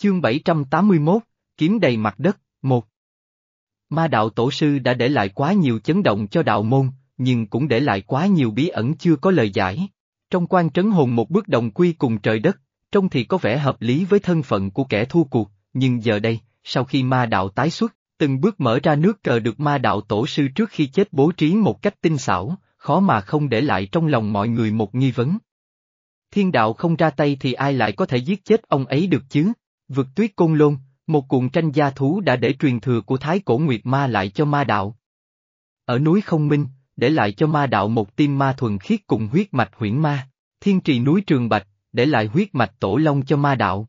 Chương 781, Kiếm đầy mặt đất, một. Ma đạo tổ sư đã để lại quá nhiều chấn động cho đạo môn, nhưng cũng để lại quá nhiều bí ẩn chưa có lời giải. Trong quan trấn hồn một bước đồng quy cùng trời đất, trông thì có vẻ hợp lý với thân phận của kẻ thua cuộc, nhưng giờ đây, sau khi ma đạo tái xuất, từng bước mở ra nước cờ được ma đạo tổ sư trước khi chết bố trí một cách tinh xảo, khó mà không để lại trong lòng mọi người một nghi vấn. Thiên đạo không ra tay thì ai lại có thể giết chết ông ấy được chứ? Vực tuyết côn lôn, một cuộn tranh gia thú đã để truyền thừa của Thái Cổ Nguyệt Ma lại cho ma đạo. Ở núi Không Minh, để lại cho ma đạo một tim ma thuần khiết cùng huyết mạch huyễn ma, thiên trì núi Trường Bạch, để lại huyết mạch tổ long cho ma đạo.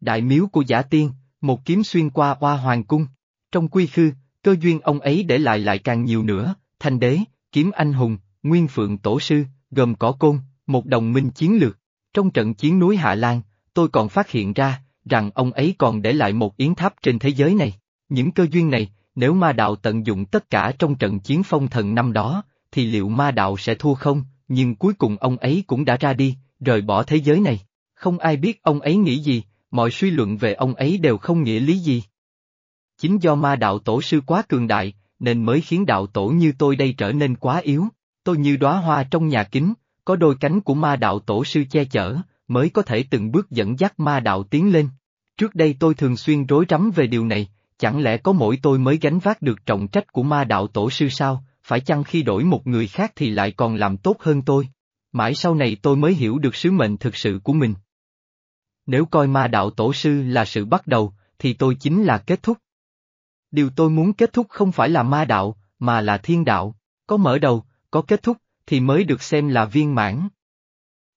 Đại miếu của giả tiên, một kiếm xuyên qua hoa hoàng cung. Trong quy khư, cơ duyên ông ấy để lại lại càng nhiều nữa, thanh đế, kiếm anh hùng, nguyên phượng tổ sư, gồm cỏ côn, một đồng minh chiến lược. Trong trận chiến núi Hạ Lan, tôi còn phát hiện ra, rằng ông ấy còn để lại một yến tháp trên thế giới này. Những cơ duyên này, nếu ma đạo tận dụng tất cả trong trận chiến phong thần năm đó, thì liệu ma đạo sẽ thua không, nhưng cuối cùng ông ấy cũng đã ra đi, rời bỏ thế giới này. Không ai biết ông ấy nghĩ gì, mọi suy luận về ông ấy đều không nghĩa lý gì. Chính do ma đạo tổ sư quá cường đại, nên mới khiến đạo tổ như tôi đây trở nên quá yếu. Tôi như đóa hoa trong nhà kính, có đôi cánh của ma đạo tổ sư che chở, mới có thể từng bước dẫn dắt ma đạo tiến lên. Trước đây tôi thường xuyên rối rắm về điều này, chẳng lẽ có mỗi tôi mới gánh vác được trọng trách của ma đạo tổ sư sao, phải chăng khi đổi một người khác thì lại còn làm tốt hơn tôi? Mãi sau này tôi mới hiểu được sứ mệnh thực sự của mình. Nếu coi ma đạo tổ sư là sự bắt đầu, thì tôi chính là kết thúc. Điều tôi muốn kết thúc không phải là ma đạo, mà là thiên đạo, có mở đầu, có kết thúc, thì mới được xem là viên mãn.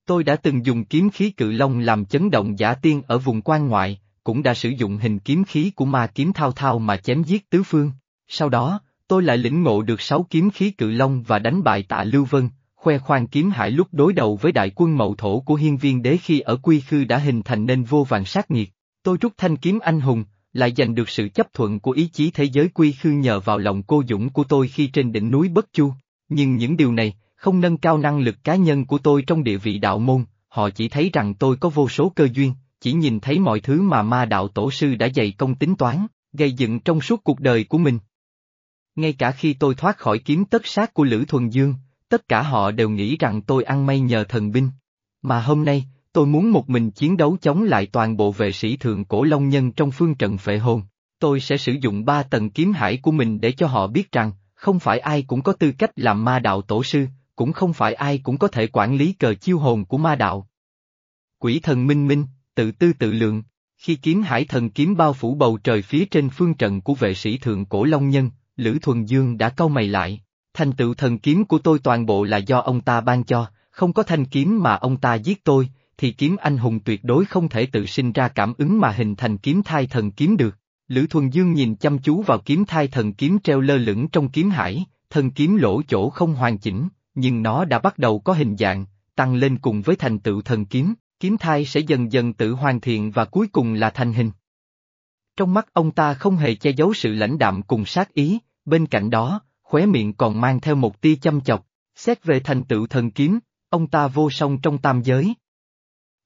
Tôi đã từng dùng kiếm khí cự long làm chấn động giả tiên ở vùng quan ngoại, cũng đã sử dụng hình kiếm khí của ma kiếm thao thao mà chém giết tứ phương. Sau đó, tôi lại lĩnh ngộ được sáu kiếm khí cự long và đánh bại tạ Lưu Vân, khoe khoang kiếm hải lúc đối đầu với đại quân mậu thổ của hiên viên đế khi ở quy khư đã hình thành nên vô vàng sát nghiệt. Tôi rút thanh kiếm anh hùng, lại giành được sự chấp thuận của ý chí thế giới quy khư nhờ vào lòng cô dũng của tôi khi trên đỉnh núi Bất Chu. Nhưng những điều này, không nâng cao năng lực cá nhân của tôi trong địa vị đạo môn, họ chỉ thấy rằng tôi có vô số cơ duyên, chỉ nhìn thấy mọi thứ mà ma đạo tổ sư đã dày công tính toán, gây dựng trong suốt cuộc đời của mình. Ngay cả khi tôi thoát khỏi kiếm tất sát của Lữ Thuần Dương, tất cả họ đều nghĩ rằng tôi ăn may nhờ thần binh. Mà hôm nay, tôi muốn một mình chiến đấu chống lại toàn bộ vệ sĩ thượng cổ Long Nhân trong phương trận phệ hồn. Tôi sẽ sử dụng ba tầng kiếm hải của mình để cho họ biết rằng, không phải ai cũng có tư cách làm ma đạo tổ sư, cũng không phải ai cũng có thể quản lý cờ chiêu hồn của ma đạo. Quỷ thần minh minh, tự tư tự lượng, khi kiếm hải thần kiếm bao phủ bầu trời phía trên phương trận của vệ sĩ thượng cổ Long Nhân, Lữ Thuần Dương đã câu mày lại, thành tựu thần kiếm của tôi toàn bộ là do ông ta ban cho, không có thanh kiếm mà ông ta giết tôi, thì kiếm anh hùng tuyệt đối không thể tự sinh ra cảm ứng mà hình thành kiếm thai thần kiếm được. Lữ Thuần Dương nhìn chăm chú vào kiếm thai thần kiếm treo lơ lửng trong kiếm hải, thần kiếm lỗ chỗ không hoàn chỉnh, nhưng nó đã bắt đầu có hình dạng, tăng lên cùng với thành tựu thần kiếm, kiếm thai sẽ dần dần tự hoàn thiện và cuối cùng là thành hình. Trong mắt ông ta không hề che giấu sự lãnh đạm cùng sát ý, bên cạnh đó, khóe miệng còn mang theo một tia chăm chọc, xét về thành tựu thần kiếm, ông ta vô song trong tam giới.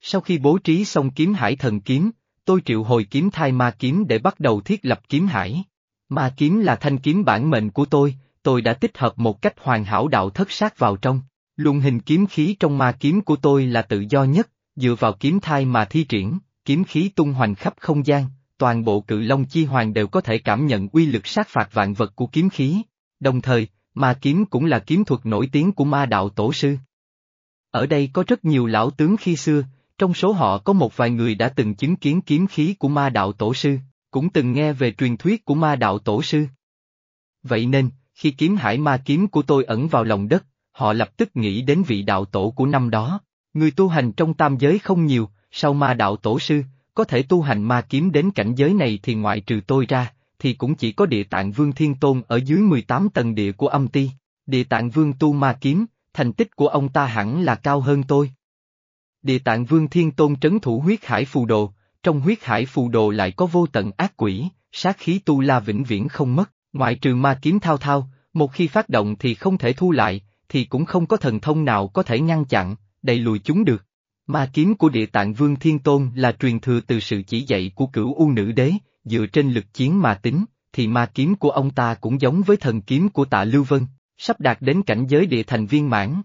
Sau khi bố trí xong kiếm hải thần kiếm, tôi triệu hồi kiếm thai ma kiếm để bắt đầu thiết lập kiếm hải. Ma kiếm là thanh kiếm bản mệnh của tôi, tôi đã tích hợp một cách hoàn hảo đạo thất sát vào trong. Luân hình kiếm khí trong ma kiếm của tôi là tự do nhất, dựa vào kiếm thai mà thi triển, kiếm khí tung hoành khắp không gian, toàn bộ cự long chi hoàng đều có thể cảm nhận uy lực sát phạt vạn vật của kiếm khí. Đồng thời, ma kiếm cũng là kiếm thuật nổi tiếng của ma đạo tổ sư. Ở đây có rất nhiều lão tướng khi xưa, trong số họ có một vài người đã từng chứng kiến kiếm khí của ma đạo tổ sư, cũng từng nghe về truyền thuyết của ma đạo tổ sư. Vậy nên, khi kiếm hải ma kiếm của tôi ẩn vào lòng đất, họ lập tức nghĩ đến vị đạo tổ của năm đó. Người tu hành trong tam giới không nhiều, sau ma đạo tổ sư, có thể tu hành ma kiếm đến cảnh giới này thì ngoại trừ tôi ra, thì cũng chỉ có địa tạng vương thiên tôn ở dưới 18 tầng địa của âm ti. Địa tạng vương tu ma kiếm, thành tích của ông ta hẳn là cao hơn tôi. Địa tạng vương thiên tôn trấn thủ huyết hải phù đồ, trong huyết hải phù đồ lại có vô tận ác quỷ, sát khí tu la vĩnh viễn không mất, ngoại trừ ma kiếm thao thao, một khi phát động thì không thể thu lại, thì cũng không có thần thông nào có thể ngăn chặn, đẩy lùi chúng được. Ma kiếm của địa tạng vương thiên tôn là truyền thừa từ sự chỉ dạy của cửu u nữ đế, dựa trên lực chiến mà tính, thì ma kiếm của ông ta cũng giống với thần kiếm của tạ Lưu Vân, sắp đạt đến cảnh giới địa thành viên mãn.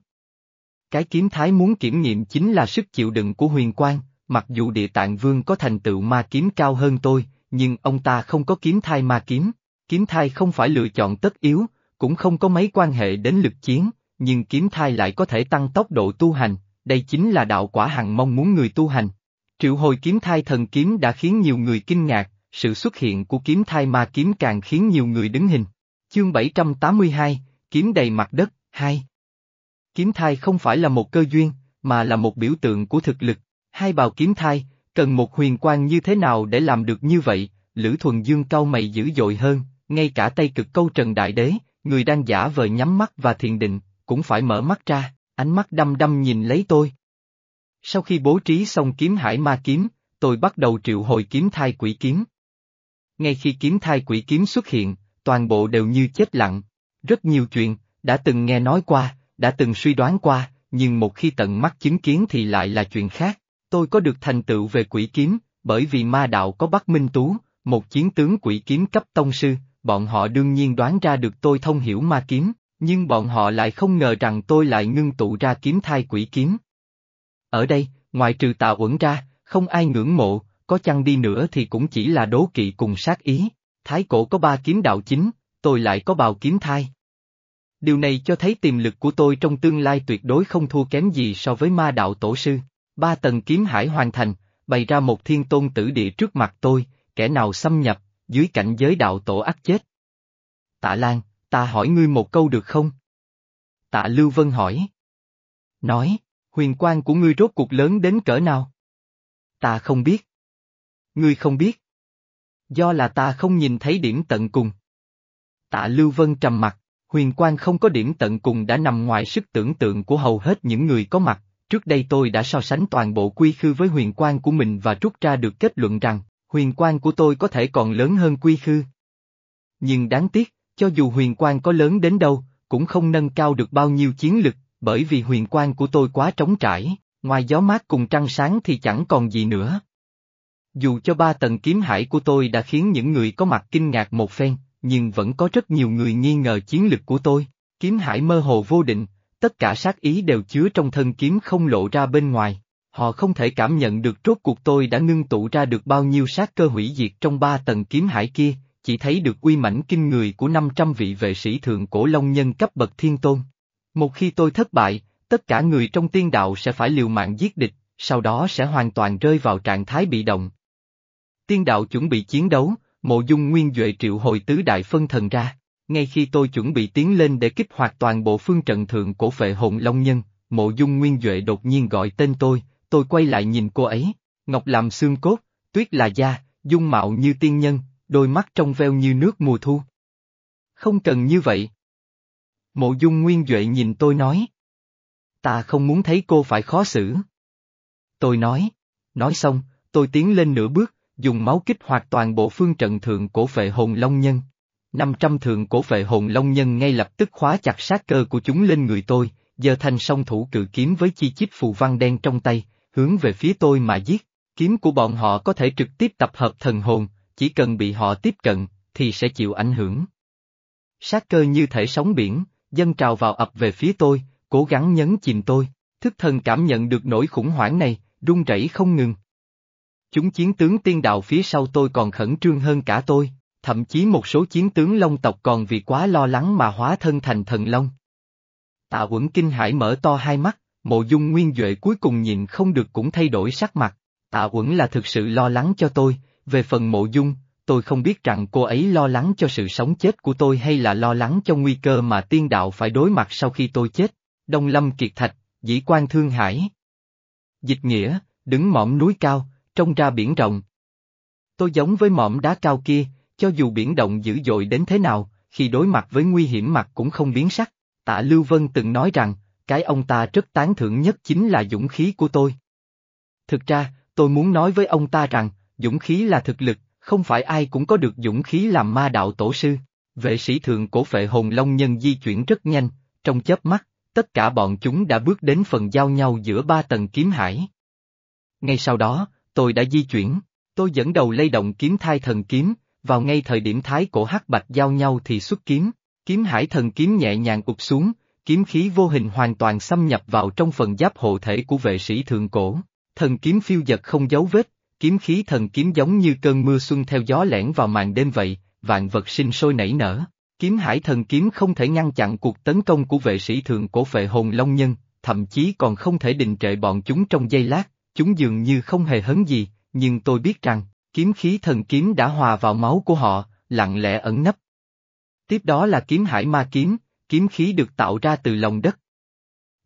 Cái kiếm thái muốn kiểm nghiệm chính là sức chịu đựng của huyền quang, mặc dù địa tạng vương có thành tựu ma kiếm cao hơn tôi, nhưng ông ta không có kiếm thai ma kiếm. Kiếm thai không phải lựa chọn tất yếu, cũng không có mấy quan hệ đến lực chiến, nhưng kiếm thai lại có thể tăng tốc độ tu hành, đây chính là đạo quả hằng mong muốn người tu hành. Triệu hồi kiếm thai thần kiếm đã khiến nhiều người kinh ngạc, sự xuất hiện của kiếm thai ma kiếm càng khiến nhiều người đứng hình. Chương 782, Kiếm đầy mặt đất, 2 Kiếm thai không phải là một cơ duyên, mà là một biểu tượng của thực lực. Hai bào kiếm thai, cần một huyền quang như thế nào để làm được như vậy, Lữ Thuần Dương cau mày dữ dội hơn, ngay cả Tây cực câu Trần Đại Đế, người đang giả vờ nhắm mắt và thiền định, cũng phải mở mắt ra, ánh mắt đăm đăm nhìn lấy tôi. Sau khi bố trí xong kiếm hải ma kiếm, tôi bắt đầu triệu hồi kiếm thai quỷ kiếm. Ngay khi kiếm thai quỷ kiếm xuất hiện, toàn bộ đều như chết lặng. Rất nhiều chuyện, đã từng nghe nói qua, đã từng suy đoán qua, nhưng một khi tận mắt chứng kiến thì lại là chuyện khác. Tôi có được thành tựu về quỷ kiếm, bởi vì ma đạo có Bắc Minh Tú, một chiến tướng quỷ kiếm cấp tông sư, bọn họ đương nhiên đoán ra được tôi thông hiểu ma kiếm, nhưng bọn họ lại không ngờ rằng tôi lại ngưng tụ ra kiếm thai quỷ kiếm. Ở đây, ngoài trừ tạ uẩn ra, không ai ngưỡng mộ, có chăng đi nữa thì cũng chỉ là đố kỵ cùng sát ý. Thái cổ có ba kiếm đạo chính, tôi lại có bào kiếm thai. Điều này cho thấy tiềm lực của tôi trong tương lai tuyệt đối không thua kém gì so với ma đạo tổ sư. Ba tầng kiếm hải hoàn thành, bày ra một thiên tôn tử địa trước mặt tôi, kẻ nào xâm nhập, dưới cảnh giới đạo tổ ác chết. Tạ Lan, ta hỏi ngươi một câu được không? Tạ Lưu Vân hỏi. Nói, huyền quan của ngươi rốt cuộc lớn đến cỡ nào? Ta không biết. Ngươi không biết. Do là ta không nhìn thấy điểm tận cùng. Tạ Lưu Vân trầm mặt, huyền quan không có điểm tận cùng đã nằm ngoài sức tưởng tượng của hầu hết những người có mặt, trước đây tôi đã so sánh toàn bộ quy khư với huyền quan của mình và rút ra được kết luận rằng, huyền quan của tôi có thể còn lớn hơn quy khư. Nhưng đáng tiếc, cho dù huyền quan có lớn đến đâu, cũng không nâng cao được bao nhiêu chiến lực, bởi vì huyền quan của tôi quá trống trải, ngoài gió mát cùng trăng sáng thì chẳng còn gì nữa. Dù cho ba tầng kiếm hải của tôi đã khiến những người có mặt kinh ngạc một phen, nhưng vẫn có rất nhiều người nghi ngờ chiến lực của tôi. Kiếm hải mơ hồ vô định, tất cả sát ý đều chứa trong thân kiếm không lộ ra bên ngoài. Họ không thể cảm nhận được rốt cuộc tôi đã ngưng tụ ra được bao nhiêu sát cơ hủy diệt trong ba tầng kiếm hải kia, chỉ thấy được uy mãnh kinh người của 500 vị vệ sĩ thượng cổ long nhân cấp bậc thiên tôn. Một khi tôi thất bại, tất cả người trong tiên đạo sẽ phải liều mạng giết địch, sau đó sẽ hoàn toàn rơi vào trạng thái bị động. Tiên đạo chuẩn bị chiến đấu, mộ dung nguyên Duệ triệu hồi tứ đại phân thần ra. Ngay khi tôi chuẩn bị tiến lên để kích hoạt toàn bộ phương trận thượng cổ phệ hồn long nhân, mộ dung nguyên Duệ đột nhiên gọi tên tôi, tôi quay lại nhìn cô ấy, ngọc làm xương cốt, tuyết là da, dung mạo như tiên nhân, đôi mắt trong veo như nước mùa thu. Không cần như vậy. Mộ dung nguyên Duệ nhìn tôi nói. Ta không muốn thấy cô phải khó xử. Tôi nói. Nói xong, tôi tiến lên nửa bước, dùng máu kích hoạt toàn bộ phương trận thượng cổ phệ hồn long nhân. 500 thượng cổ phệ hồn long nhân ngay lập tức khóa chặt sát cơ của chúng lên người tôi, giờ thành song thủ cự kiếm với chi chít phù văn đen trong tay, hướng về phía tôi mà giết. Kiếm của bọn họ có thể trực tiếp tập hợp thần hồn, chỉ cần bị họ tiếp cận, thì sẽ chịu ảnh hưởng. Sát cơ như thể sóng biển, dân trào vào ập về phía tôi, cố gắng nhấn chìm tôi, thức thần cảm nhận được nỗi khủng hoảng này, run rẩy không ngừng. Chúng chiến tướng tiên đạo phía sau tôi còn khẩn trương hơn cả tôi, thậm chí một số chiến tướng long tộc còn vì quá lo lắng mà hóa thân thành thần long. Tạ Uẩn kinh hải mở to hai mắt, mộ dung nguyên Duệ cuối cùng nhìn không được cũng thay đổi sắc mặt. Tạ Uẩn là thực sự lo lắng cho tôi, về phần mộ dung, tôi không biết rằng cô ấy lo lắng cho sự sống chết của tôi hay là lo lắng cho nguy cơ mà tiên đạo phải đối mặt sau khi tôi chết. Đông Lâm Kiệt Thạch, Dĩ quan Thương Hải. Dịch nghĩa, đứng mỏm núi cao, trông ra biển rộng. Tôi giống với mỏm đá cao kia, cho dù biển động dữ dội đến thế nào, khi đối mặt với nguy hiểm mặt cũng không biến sắc. Tạ Lưu Vân từng nói rằng, cái ông ta rất tán thưởng nhất chính là dũng khí của tôi. Thực ra, tôi muốn nói với ông ta rằng, dũng khí là thực lực, không phải ai cũng có được dũng khí làm ma đạo tổ sư. Vệ sĩ thượng cổ phệ hồn long nhân di chuyển rất nhanh, trong chớp mắt, tất cả bọn chúng đã bước đến phần giao nhau giữa ba tầng kiếm hải. Ngay sau đó, tôi đã di chuyển. Tôi dẫn đầu lay động kiếm thai thần kiếm, vào ngay thời điểm thái cổ hắc bạch giao nhau thì xuất kiếm. Kiếm hải thần kiếm nhẹ nhàng ụp xuống, kiếm khí vô hình hoàn toàn xâm nhập vào trong phần giáp hộ thể của vệ sĩ thượng cổ. Thần kiếm phiêu giật không dấu vết, kiếm khí thần kiếm giống như cơn mưa xuân theo gió lẻn vào màn đêm vậy, vạn vật sinh sôi nảy nở. Kiếm hải thần kiếm không thể ngăn chặn cuộc tấn công của vệ sĩ thượng cổ phệ hồn long nhân, thậm chí còn không thể đình trệ bọn chúng trong giây lát, chúng dường như không hề hấn gì, nhưng tôi biết rằng, kiếm khí thần kiếm đã hòa vào máu của họ, lặng lẽ ẩn nấp. Tiếp đó là kiếm hải ma kiếm, kiếm khí được tạo ra từ lòng đất.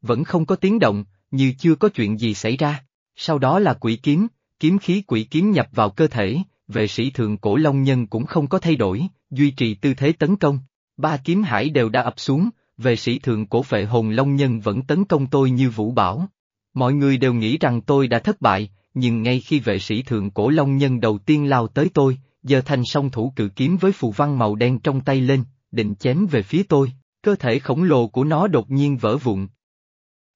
Vẫn không có tiếng động, như chưa có chuyện gì xảy ra. Sau đó là quỷ kiếm, kiếm khí quỷ kiếm nhập vào cơ thể, vệ sĩ thượng cổ long nhân cũng không có thay đổi, duy trì tư thế tấn công. Ba kiếm hải đều đã ập xuống, vệ sĩ thượng cổ phệ hồn long nhân vẫn tấn công tôi như vũ bảo. Mọi người đều nghĩ rằng tôi đã thất bại, nhưng ngay khi vệ sĩ thượng cổ long nhân đầu tiên lao tới tôi, giờ thành song thủ cự kiếm với phù văn màu đen trong tay lên, định chém về phía tôi, cơ thể khổng lồ của nó đột nhiên vỡ vụn.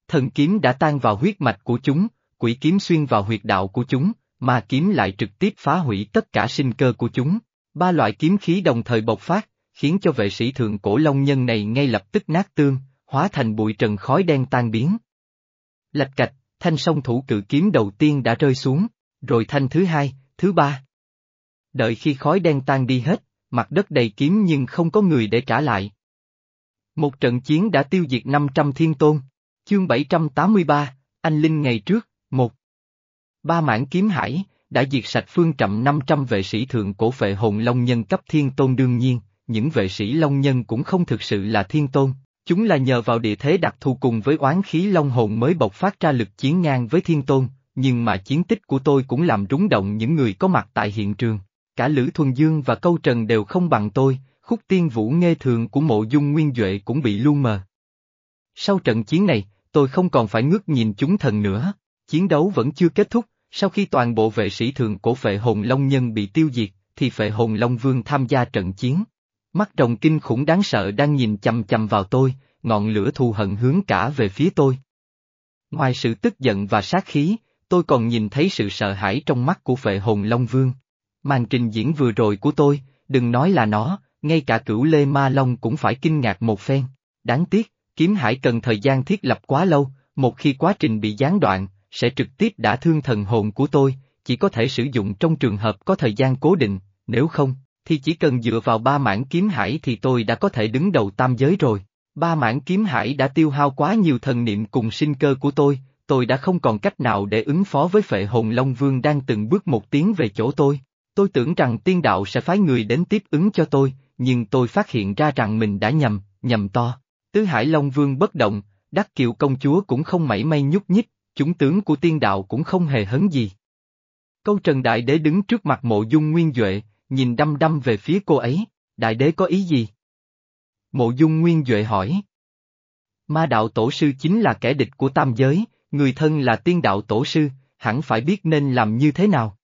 Thần kiếm đã tan vào huyết mạch của chúng, quỷ kiếm xuyên vào huyệt đạo của chúng, mà kiếm lại trực tiếp phá hủy tất cả sinh cơ của chúng. Ba loại kiếm khí đồng thời bộc phát, khiến cho vệ sĩ thượng cổ long nhân này ngay lập tức nát tương, hóa thành bụi trần khói đen tan biến. Lạch cạch, thanh song thủ cự kiếm đầu tiên đã rơi xuống, rồi thanh thứ hai, thứ ba. Đợi khi khói đen tan đi hết, mặt đất đầy kiếm nhưng không có người để trả lại. Một trận chiến đã tiêu diệt 500 thiên tôn. Chương 783, Anh Linh ngày trước. Ba mảng kiếm hải, đã diệt sạch phương trầm 500 vệ sĩ thượng cổ phệ hồn long nhân cấp thiên tôn đương nhiên, những vệ sĩ long nhân cũng không thực sự là thiên tôn, chúng là nhờ vào địa thế đặc thù cùng với oán khí long hồn mới bộc phát ra lực chiến ngang với thiên tôn, nhưng mà chiến tích của tôi cũng làm rúng động những người có mặt tại hiện trường. Cả Lữ Thuần Dương và Câu Trần đều không bằng tôi, khúc tiên vũ nghe thường của mộ dung nguyên Duệ cũng bị lu mờ. Sau trận chiến này, tôi không còn phải ngước nhìn chúng thần nữa, chiến đấu vẫn chưa kết thúc, sau khi toàn bộ vệ sĩ thường cổ phệ hồn long nhân bị tiêu diệt, thì phệ hồn long vương tham gia trận chiến. Mắt rồng kinh khủng đáng sợ đang nhìn chầm chầm vào tôi, ngọn lửa thù hận hướng cả về phía tôi. Ngoài sự tức giận và sát khí, tôi còn nhìn thấy sự sợ hãi trong mắt của phệ hồn long vương. Màn trình diễn vừa rồi của tôi, đừng nói là nó, ngay cả cửu lê ma long cũng phải kinh ngạc một phen. Đáng tiếc, kiếm hải cần thời gian thiết lập quá lâu, một khi quá trình bị gián đoạn, sẽ trực tiếp đã thương thần hồn của tôi, chỉ có thể sử dụng trong trường hợp có thời gian cố định, nếu không, thì chỉ cần dựa vào ba mảng kiếm hải thì tôi đã có thể đứng đầu tam giới rồi. Ba mảng kiếm hải đã tiêu hao quá nhiều thần niệm cùng sinh cơ của tôi, tôi đã không còn cách nào để ứng phó với phệ hồn Long Vương đang từng bước một tiến về chỗ tôi. Tôi tưởng rằng tiên đạo sẽ phái người đến tiếp ứng cho tôi, nhưng tôi phát hiện ra rằng mình đã nhầm, nhầm to. Tứ Hải Long Vương bất động, Đắc Kiều công chúa cũng không mảy may nhúc nhích, chúng tướng của tiên đạo cũng không hề hấn gì. Câu Trần Đại Đế đứng trước mặt mộ dung nguyên Duệ, nhìn đăm đăm về phía cô ấy, Đại Đế có ý gì? Mộ dung nguyên Duệ hỏi. Ma đạo tổ sư chính là kẻ địch của tam giới, người thân là tiên đạo tổ sư, hẳn phải biết nên làm như thế nào.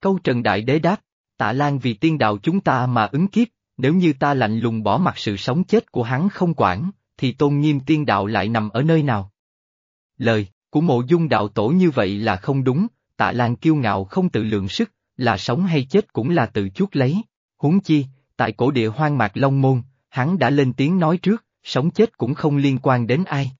Câu Trần Đại Đế đáp, tạ lan vì tiên đạo chúng ta mà ứng kiếp, nếu như ta lạnh lùng bỏ mặt sự sống chết của hắn không quản, thì tôn nghiêm tiên đạo lại nằm ở nơi nào? Lời của mộ dung đạo tổ như vậy là không đúng, tạ lan kiêu ngạo không tự lượng sức, là sống hay chết cũng là tự chuốt lấy. Huống chi, tại cổ địa hoang mạc Long Môn, hắn đã lên tiếng nói trước, sống chết cũng không liên quan đến ai.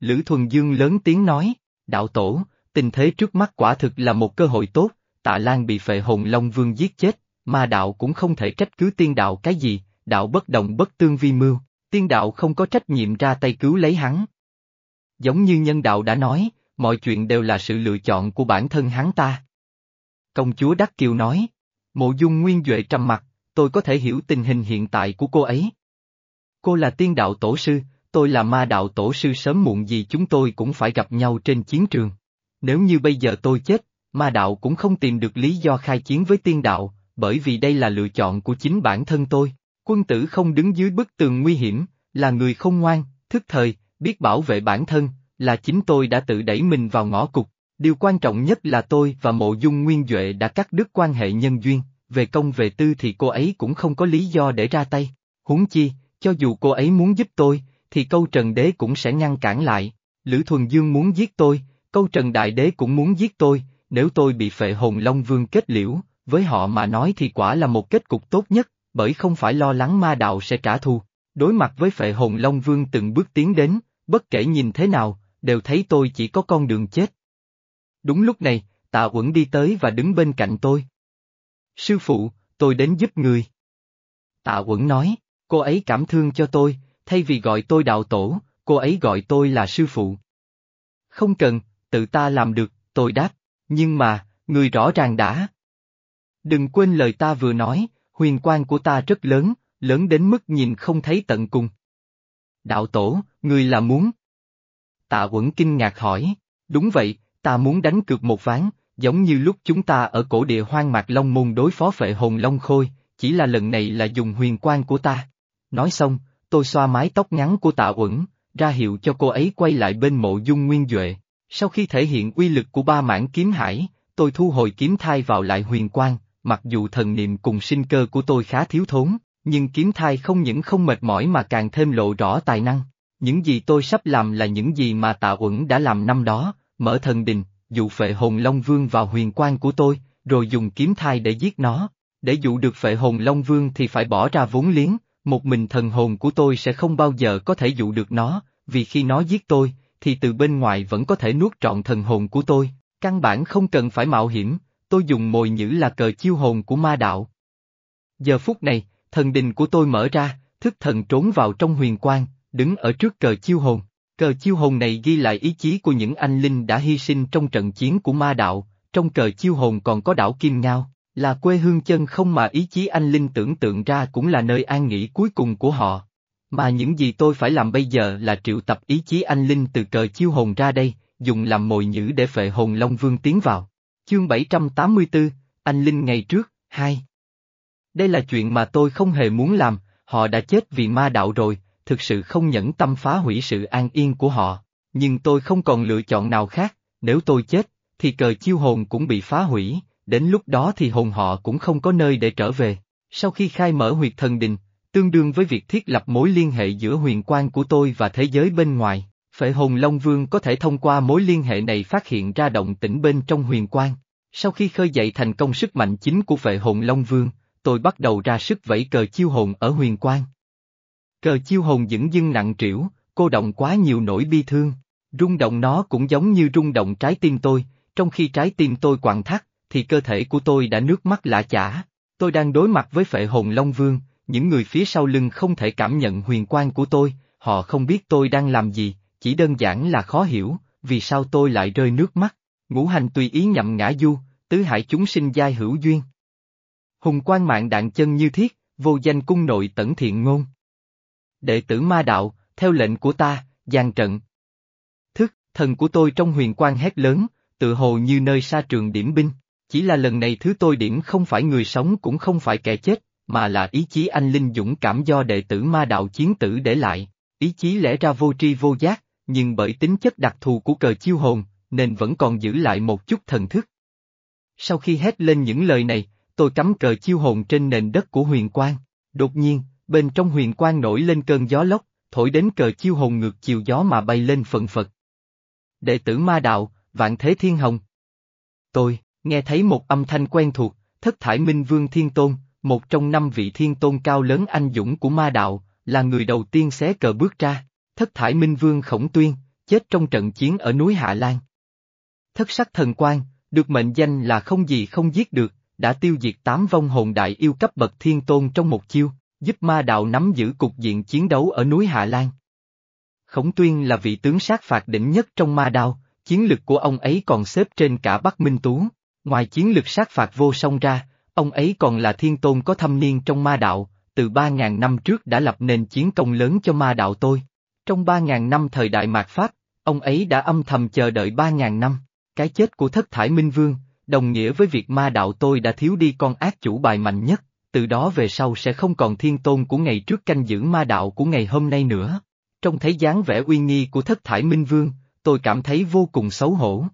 Lữ Thuần Dương lớn tiếng nói, đạo tổ, tình thế trước mắt quả thực là một cơ hội tốt, tạ lan bị phệ hồn Long Vương giết chết, mà đạo cũng không thể trách cứ tiên đạo cái gì, đạo bất động bất tương vi mưu, tiên đạo không có trách nhiệm ra tay cứu lấy hắn. Giống như nhân đạo đã nói, mọi chuyện đều là sự lựa chọn của bản thân hắn ta. Công chúa Đắc Kiều nói, mộ dung nguyên Duệ trầm mặt, tôi có thể hiểu tình hình hiện tại của cô ấy. Cô là tiên đạo tổ sư, tôi là ma đạo tổ sư sớm muộn gì chúng tôi cũng phải gặp nhau trên chiến trường. Nếu như bây giờ tôi chết, ma đạo cũng không tìm được lý do khai chiến với tiên đạo, bởi vì đây là lựa chọn của chính bản thân tôi. Quân tử không đứng dưới bức tường nguy hiểm, là người không ngoan, thức thời, biết bảo vệ bản thân, là chính tôi đã tự đẩy mình vào ngõ cục. Điều quan trọng nhất là tôi và mộ dung nguyên Duệ đã cắt đứt quan hệ nhân duyên, về công về tư thì cô ấy cũng không có lý do để ra tay. Huống chi, cho dù cô ấy muốn giúp tôi, thì câu trần đế cũng sẽ ngăn cản lại. Lữ Thuần Dương muốn giết tôi, Câu Trần Đại Đế cũng muốn giết tôi, nếu tôi bị phệ hồn Long Vương kết liễu, với họ mà nói thì quả là một kết cục tốt nhất, bởi không phải lo lắng ma đạo sẽ trả thù. Đối mặt với phệ hồn Long Vương từng bước tiến đến, bất kể nhìn thế nào, đều thấy tôi chỉ có con đường chết. Đúng lúc này, tạ uẩn đi tới và đứng bên cạnh tôi. Sư phụ, tôi đến giúp người. Tạ uẩn nói, cô ấy cảm thương cho tôi, thay vì gọi tôi đạo tổ, cô ấy gọi tôi là sư phụ. Không cần, tự ta làm được, tôi đáp, nhưng mà, người rõ ràng đã. Đừng quên lời ta vừa nói, huyền quan của ta rất lớn, lớn đến mức nhìn không thấy tận cùng. Đạo tổ, người là muốn. Tạ Quẩn kinh ngạc hỏi, đúng vậy, ta muốn đánh cược một ván, giống như lúc chúng ta ở cổ địa hoang mạc Long Môn đối phó phệ hồn Long Khôi, chỉ là lần này là dùng huyền quan của ta. Nói xong, tôi xoa mái tóc ngắn của tạ Quẩn, ra hiệu cho cô ấy quay lại bên mộ dung nguyên Duệ. Sau khi thể hiện uy lực của ba mảng kiếm hải, tôi thu hồi kiếm thai vào lại huyền quan, mặc dù thần niệm cùng sinh cơ của tôi khá thiếu thốn, nhưng kiếm thai không những không mệt mỏi mà càng thêm lộ rõ tài năng. Những gì tôi sắp làm là những gì mà tạ uẩn đã làm năm đó, mở thần đình, dụ phệ hồn Long Vương vào huyền quan của tôi, rồi dùng kiếm thai để giết nó. Để dụ được phệ hồn Long Vương thì phải bỏ ra vốn liếng, một mình thần hồn của tôi sẽ không bao giờ có thể dụ được nó, vì khi nó giết tôi, thì từ bên ngoài vẫn có thể nuốt trọn thần hồn của tôi, căn bản không cần phải mạo hiểm, tôi dùng mồi nhữ là cờ chiêu hồn của ma đạo. Giờ phút này, thần đình của tôi mở ra, thức thần trốn vào trong huyền quang, đứng ở trước cờ chiêu hồn. Cờ chiêu hồn này ghi lại ý chí của những anh linh đã hy sinh trong trận chiến của ma đạo, trong cờ chiêu hồn còn có đảo Kim Ngao, là quê hương chân không mà ý chí anh linh tưởng tượng ra cũng là nơi an nghỉ cuối cùng của họ. Mà những gì tôi phải làm bây giờ là triệu tập ý chí anh linh từ cờ chiêu hồn ra đây, dùng làm mồi nhữ để phệ hồn Long Vương tiến vào. Chương 784, Anh Linh ngày trước, 2 đây là chuyện mà tôi không hề muốn làm, họ đã chết vì ma đạo rồi, thực sự không nhẫn tâm phá hủy sự an yên của họ. Nhưng tôi không còn lựa chọn nào khác, nếu tôi chết, thì cờ chiêu hồn cũng bị phá hủy, đến lúc đó thì hồn họ cũng không có nơi để trở về. Sau khi khai mở huyệt thần đình, tương đương với việc thiết lập mối liên hệ giữa huyền quan của tôi và thế giới bên ngoài, phệ hồn Long Vương có thể thông qua mối liên hệ này phát hiện ra động tĩnh bên trong huyền quan. Sau khi khơi dậy thành công sức mạnh chính của phệ hồn Long Vương, tôi bắt đầu ra sức vẫy cờ chiêu hồn ở huyền quan. Cờ chiêu hồn dững dưng nặng trĩu, cô động quá nhiều nỗi bi thương, rung động nó cũng giống như rung động trái tim tôi, trong khi trái tim tôi quặn thắt, thì cơ thể của tôi đã nước mắt lạ chả. Tôi đang đối mặt với phệ hồn Long Vương, những người phía sau lưng không thể cảm nhận huyền quan của tôi, họ không biết tôi đang làm gì, chỉ đơn giản là khó hiểu, vì sao tôi lại rơi nước mắt. Ngũ hành tùy ý nhậm ngã du, tứ hải chúng sinh giai hữu duyên. Hùng quan mạng đạn chân như thiết, vô danh cung nội tẩn thiện ngôn. Đệ tử ma đạo, theo lệnh của ta, giang trận. Thức, thần của tôi trong huyền quan hét lớn, tự hồ như nơi xa trường điểm binh. Chỉ là lần này thứ tôi điểm không phải người sống cũng không phải kẻ chết, mà là ý chí anh linh dũng cảm do đệ tử ma đạo chiến tử để lại. Ý chí lẽ ra vô tri vô giác, nhưng bởi tính chất đặc thù của cờ chiêu hồn, nên vẫn còn giữ lại một chút thần thức. Sau khi hét lên những lời này, tôi cắm cờ chiêu hồn trên nền đất của huyền quang. Đột nhiên, bên trong huyền quang nổi lên cơn gió lốc, thổi đến cờ chiêu hồn ngược chiều gió mà bay lên phần phật. Đệ tử ma đạo, vạn thế thiên hồng. Tôi, nghe thấy một âm thanh quen thuộc, thất thải minh vương thiên tôn, một trong năm vị thiên tôn cao lớn anh dũng của ma đạo, là người đầu tiên xé cờ bước ra, thất thải minh vương khổng tuyên, chết trong trận chiến ở núi Hạ Lan. Thất sắc thần quan, được mệnh danh là không gì không giết được, đã tiêu diệt tám vong hồn đại yêu cấp bậc thiên tôn trong một chiêu, giúp ma đạo nắm giữ cục diện chiến đấu ở núi Hạ Lan. Khổng tuyên là vị tướng sát phạt đỉnh nhất trong ma đạo, chiến lực của ông ấy còn xếp trên cả Bắc Minh Tú. Ngoài chiến lực sát phạt vô song ra, ông ấy còn là thiên tôn có thâm niên trong ma đạo, từ 3.000 năm trước đã lập nền chiến công lớn cho ma đạo tôi. Trong 3.000 năm thời đại mạt Pháp, ông ấy đã âm thầm chờ đợi 3.000 năm. Cái chết của thất thải minh vương, đồng nghĩa với việc ma đạo tôi đã thiếu đi con ác chủ bài mạnh nhất, từ đó về sau sẽ không còn thiên tôn của ngày trước canh giữ ma đạo của ngày hôm nay nữa. Trong thấy dáng vẻ uy nghi của thất thải minh vương, tôi cảm thấy vô cùng xấu hổ.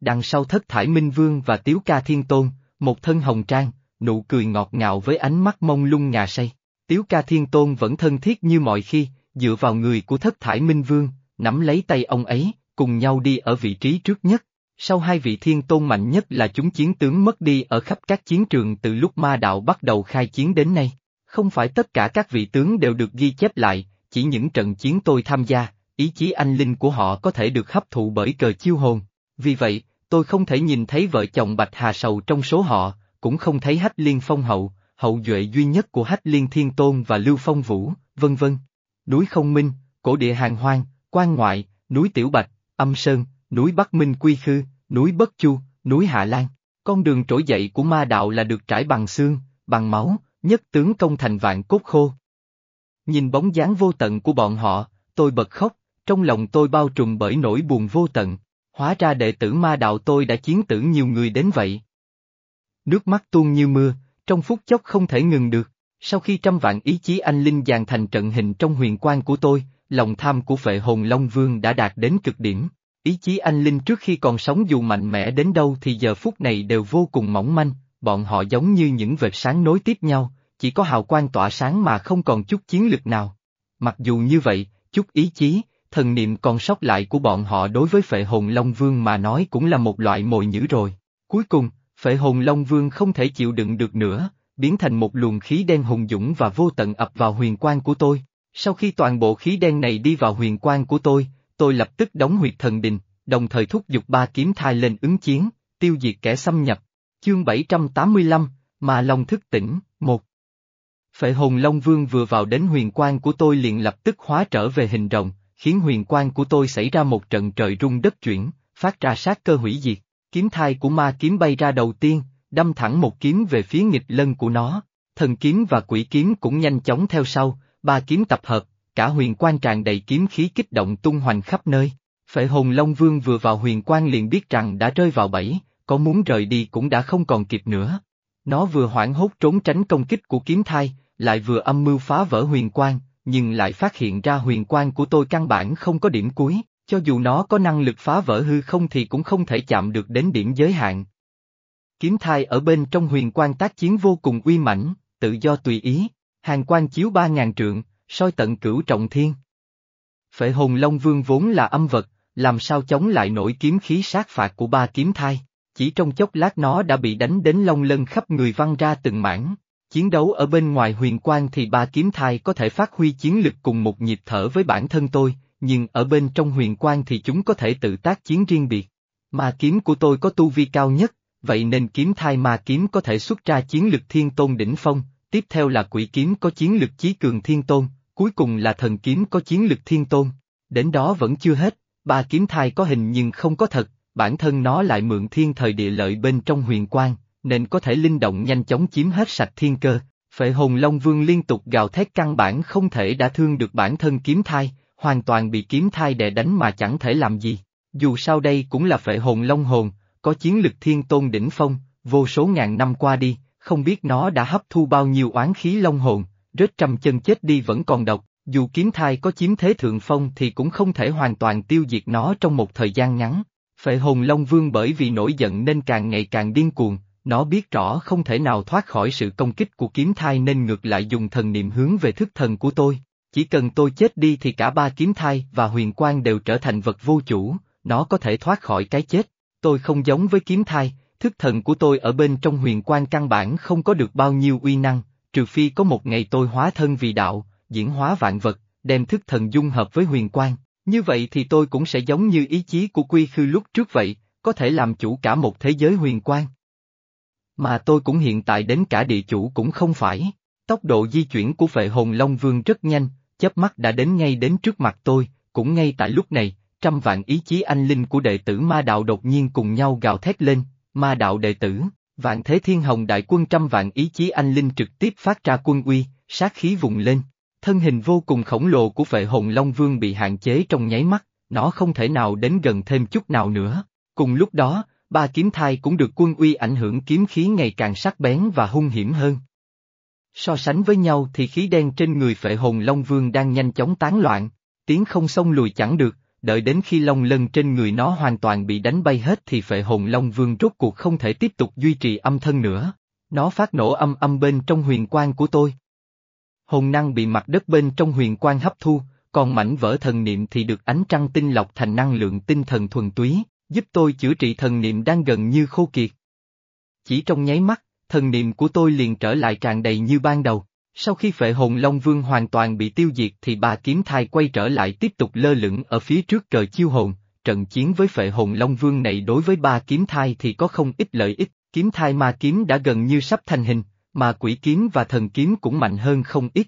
Đằng sau thất thải minh vương và tiếu ca thiên tôn, một thân hồng trang, nụ cười ngọt ngào với ánh mắt mông lung ngà say. Tiếu ca thiên tôn vẫn thân thiết như mọi khi, dựa vào người của thất thải minh vương, nắm lấy tay ông ấy, cùng nhau đi ở vị trí trước nhất. Sau hai vị thiên tôn mạnh nhất là chúng chiến tướng mất đi ở khắp các chiến trường từ lúc ma đạo bắt đầu khai chiến đến nay. Không phải tất cả các vị tướng đều được ghi chép lại, chỉ những trận chiến tôi tham gia, ý chí anh linh của họ có thể được hấp thụ bởi cờ chiêu hồn. Vì vậy, tôi không thể nhìn thấy vợ chồng Bạch Hà Sầu trong số họ, cũng không thấy Hách Liên Phong Hậu, hậu duệ duy nhất của Hách Liên Thiên Tôn và Lưu Phong Vũ, vân vân. Núi Không Minh, Cổ Địa Hàng Hoang, Quan Ngoại, Núi Tiểu Bạch, Âm Sơn, Núi Bắc Minh Quy Khư, Núi Bất Chu, Núi Hạ Lan. Con đường trỗi dậy của ma đạo là được trải bằng xương, bằng máu, nhất tướng công thành vạn cốt khô. Nhìn bóng dáng vô tận của bọn họ, tôi bật khóc, trong lòng tôi bao trùm bởi nỗi buồn vô tận. Hóa ra đệ tử ma đạo tôi đã chiến tử nhiều người đến vậy. Nước mắt tuôn như mưa, trong phút chốc không thể ngừng được. Sau khi trăm vạn ý chí anh linh dàn thành trận hình trong huyền quan của tôi, lòng tham của phệ hồn Long Vương đã đạt đến cực điểm. Ý chí anh linh trước khi còn sống dù mạnh mẽ đến đâu thì giờ phút này đều vô cùng mỏng manh, bọn họ giống như những vệt sáng nối tiếp nhau, chỉ có hào quang tỏa sáng mà không còn chút chiến lực nào. Mặc dù như vậy, chút ý chí, thần niệm còn sót lại của bọn họ đối với phệ hồn Long Vương mà nói cũng là một loại mồi nhữ rồi. Cuối cùng, phệ hồn Long Vương không thể chịu đựng được nữa, biến thành một luồng khí đen hùng dũng và vô tận ập vào huyền quan của tôi. Sau khi toàn bộ khí đen này đi vào huyền quan của tôi, tôi lập tức đóng huyệt thần đình, đồng thời thúc giục ba kiếm thai lên ứng chiến, tiêu diệt kẻ xâm nhập. Chương 785, mà Long thức tỉnh, một. Phệ hồn Long Vương vừa vào đến huyền quan của tôi liền lập tức hóa trở về hình rồng, khiến huyền quan của tôi xảy ra một trận trời rung đất chuyển, phát ra sát cơ hủy diệt. Kiếm thai của ma kiếm bay ra đầu tiên, đâm thẳng một kiếm về phía nghịch lân của nó. Thần kiếm và quỷ kiếm cũng nhanh chóng theo sau, ba kiếm tập hợp, cả huyền quan tràn đầy kiếm khí kích động tung hoành khắp nơi. Phệ hồn Long Vương vừa vào huyền quan liền biết rằng đã rơi vào bẫy, có muốn rời đi cũng đã không còn kịp nữa. Nó vừa hoảng hốt trốn tránh công kích của kiếm thai, lại vừa âm mưu phá vỡ huyền quan, nhưng lại phát hiện ra huyền quan của tôi căn bản không có điểm cuối, cho dù nó có năng lực phá vỡ hư không thì cũng không thể chạm được đến điểm giới hạn. Kiếm thai ở bên trong huyền quan tác chiến vô cùng uy mãnh, tự do tùy ý, hàng quan chiếu ba ngàn trượng, soi tận cửu trọng thiên. Phệ hồn Long Vương vốn là âm vật, làm sao chống lại nổi kiếm khí sát phạt của ba kiếm thai, chỉ trong chốc lát nó đã bị đánh đến long lân khắp người văng ra từng mảng. Chiến đấu ở bên ngoài huyền quang thì ba kiếm thai có thể phát huy chiến lực cùng một nhịp thở với bản thân tôi, nhưng ở bên trong huyền quang thì chúng có thể tự tác chiến riêng biệt. Ma kiếm của tôi có tu vi cao nhất, vậy nên kiếm thai ma kiếm có thể xuất ra chiến lực thiên tôn đỉnh phong, tiếp theo là quỷ kiếm có chiến lực chí cường thiên tôn, cuối cùng là thần kiếm có chiến lực thiên tôn. Đến đó vẫn chưa hết, ba kiếm thai có hình nhưng không có thật, bản thân nó lại mượn thiên thời địa lợi bên trong huyền quang, nên có thể linh động nhanh chóng chiếm hết sạch thiên cơ. Phệ hồn Long Vương liên tục gào thét căn bản không thể đã thương được bản thân kiếm thai, hoàn toàn bị kiếm thai đè đánh mà chẳng thể làm gì. Dù sao đây cũng là phệ hồn Long hồn, có chiến lực thiên tôn đỉnh phong, vô số ngàn năm qua đi, không biết nó đã hấp thu bao nhiêu oán khí Long hồn, rết trăm chân chết đi vẫn còn độc, dù kiếm thai có chiếm thế thượng phong thì cũng không thể hoàn toàn tiêu diệt nó trong một thời gian ngắn. Phệ hồn Long Vương bởi vì nổi giận nên càng ngày càng điên cuồng, nó biết rõ không thể nào thoát khỏi sự công kích của kiếm thai nên ngược lại dùng thần niệm hướng về thức thần của tôi. Chỉ cần tôi chết đi thì cả ba kiếm thai và huyền quang đều trở thành vật vô chủ, nó có thể thoát khỏi cái chết. Tôi không giống với kiếm thai, thức thần của tôi ở bên trong huyền quang căn bản không có được bao nhiêu uy năng, trừ phi có một ngày tôi hóa thân vì đạo, diễn hóa vạn vật, đem thức thần dung hợp với huyền quang. Như vậy thì tôi cũng sẽ giống như ý chí của quy khư lúc trước vậy, có thể làm chủ cả một thế giới huyền quang. Mà tôi cũng hiện tại đến cả địa chủ cũng không phải. Tốc độ di chuyển của vệ hồn Long Vương rất nhanh, chớp mắt đã đến ngay đến trước mặt tôi, cũng ngay tại lúc này, trăm vạn ý chí anh linh của đệ tử ma đạo đột nhiên cùng nhau gào thét lên, ma đạo đệ tử, vạn thế thiên hồng đại quân trăm vạn ý chí anh linh trực tiếp phát ra quân uy, sát khí vùng lên. Thân hình vô cùng khổng lồ của vệ hồn Long Vương bị hạn chế trong nháy mắt, nó không thể nào đến gần thêm chút nào nữa. Cùng lúc đó, ba kiếm thai cũng được quân uy ảnh hưởng kiếm khí ngày càng sắc bén và hung hiểm hơn. So sánh với nhau thì khí đen trên người phệ hồn Long Vương đang nhanh chóng tán loạn, tiếng không xông lùi chẳng được, đợi đến khi long lân trên người nó hoàn toàn bị đánh bay hết thì phệ hồn Long Vương rốt cuộc không thể tiếp tục duy trì âm thân nữa. Nó phát nổ âm âm bên trong huyền quan của tôi. Hồn năng bị mặt đất bên trong huyền quan hấp thu, còn mảnh vỡ thần niệm thì được ánh trăng tinh lọc thành năng lượng tinh thần thuần túy, giúp tôi chữa trị thần niệm đang gần như khô kiệt. Chỉ trong nháy mắt, thần niệm của tôi liền trở lại tràn đầy như ban đầu. Sau khi phệ hồn Long Vương hoàn toàn bị tiêu diệt thì bà kiếm thai quay trở lại tiếp tục lơ lửng ở phía trước trời chiêu hồn, trận chiến với phệ hồn Long Vương này đối với ba kiếm thai thì có không ít lợi ích, kiếm thai ma kiếm đã gần như sắp thành hình, mà quỷ kiếm và thần kiếm cũng mạnh hơn không ít.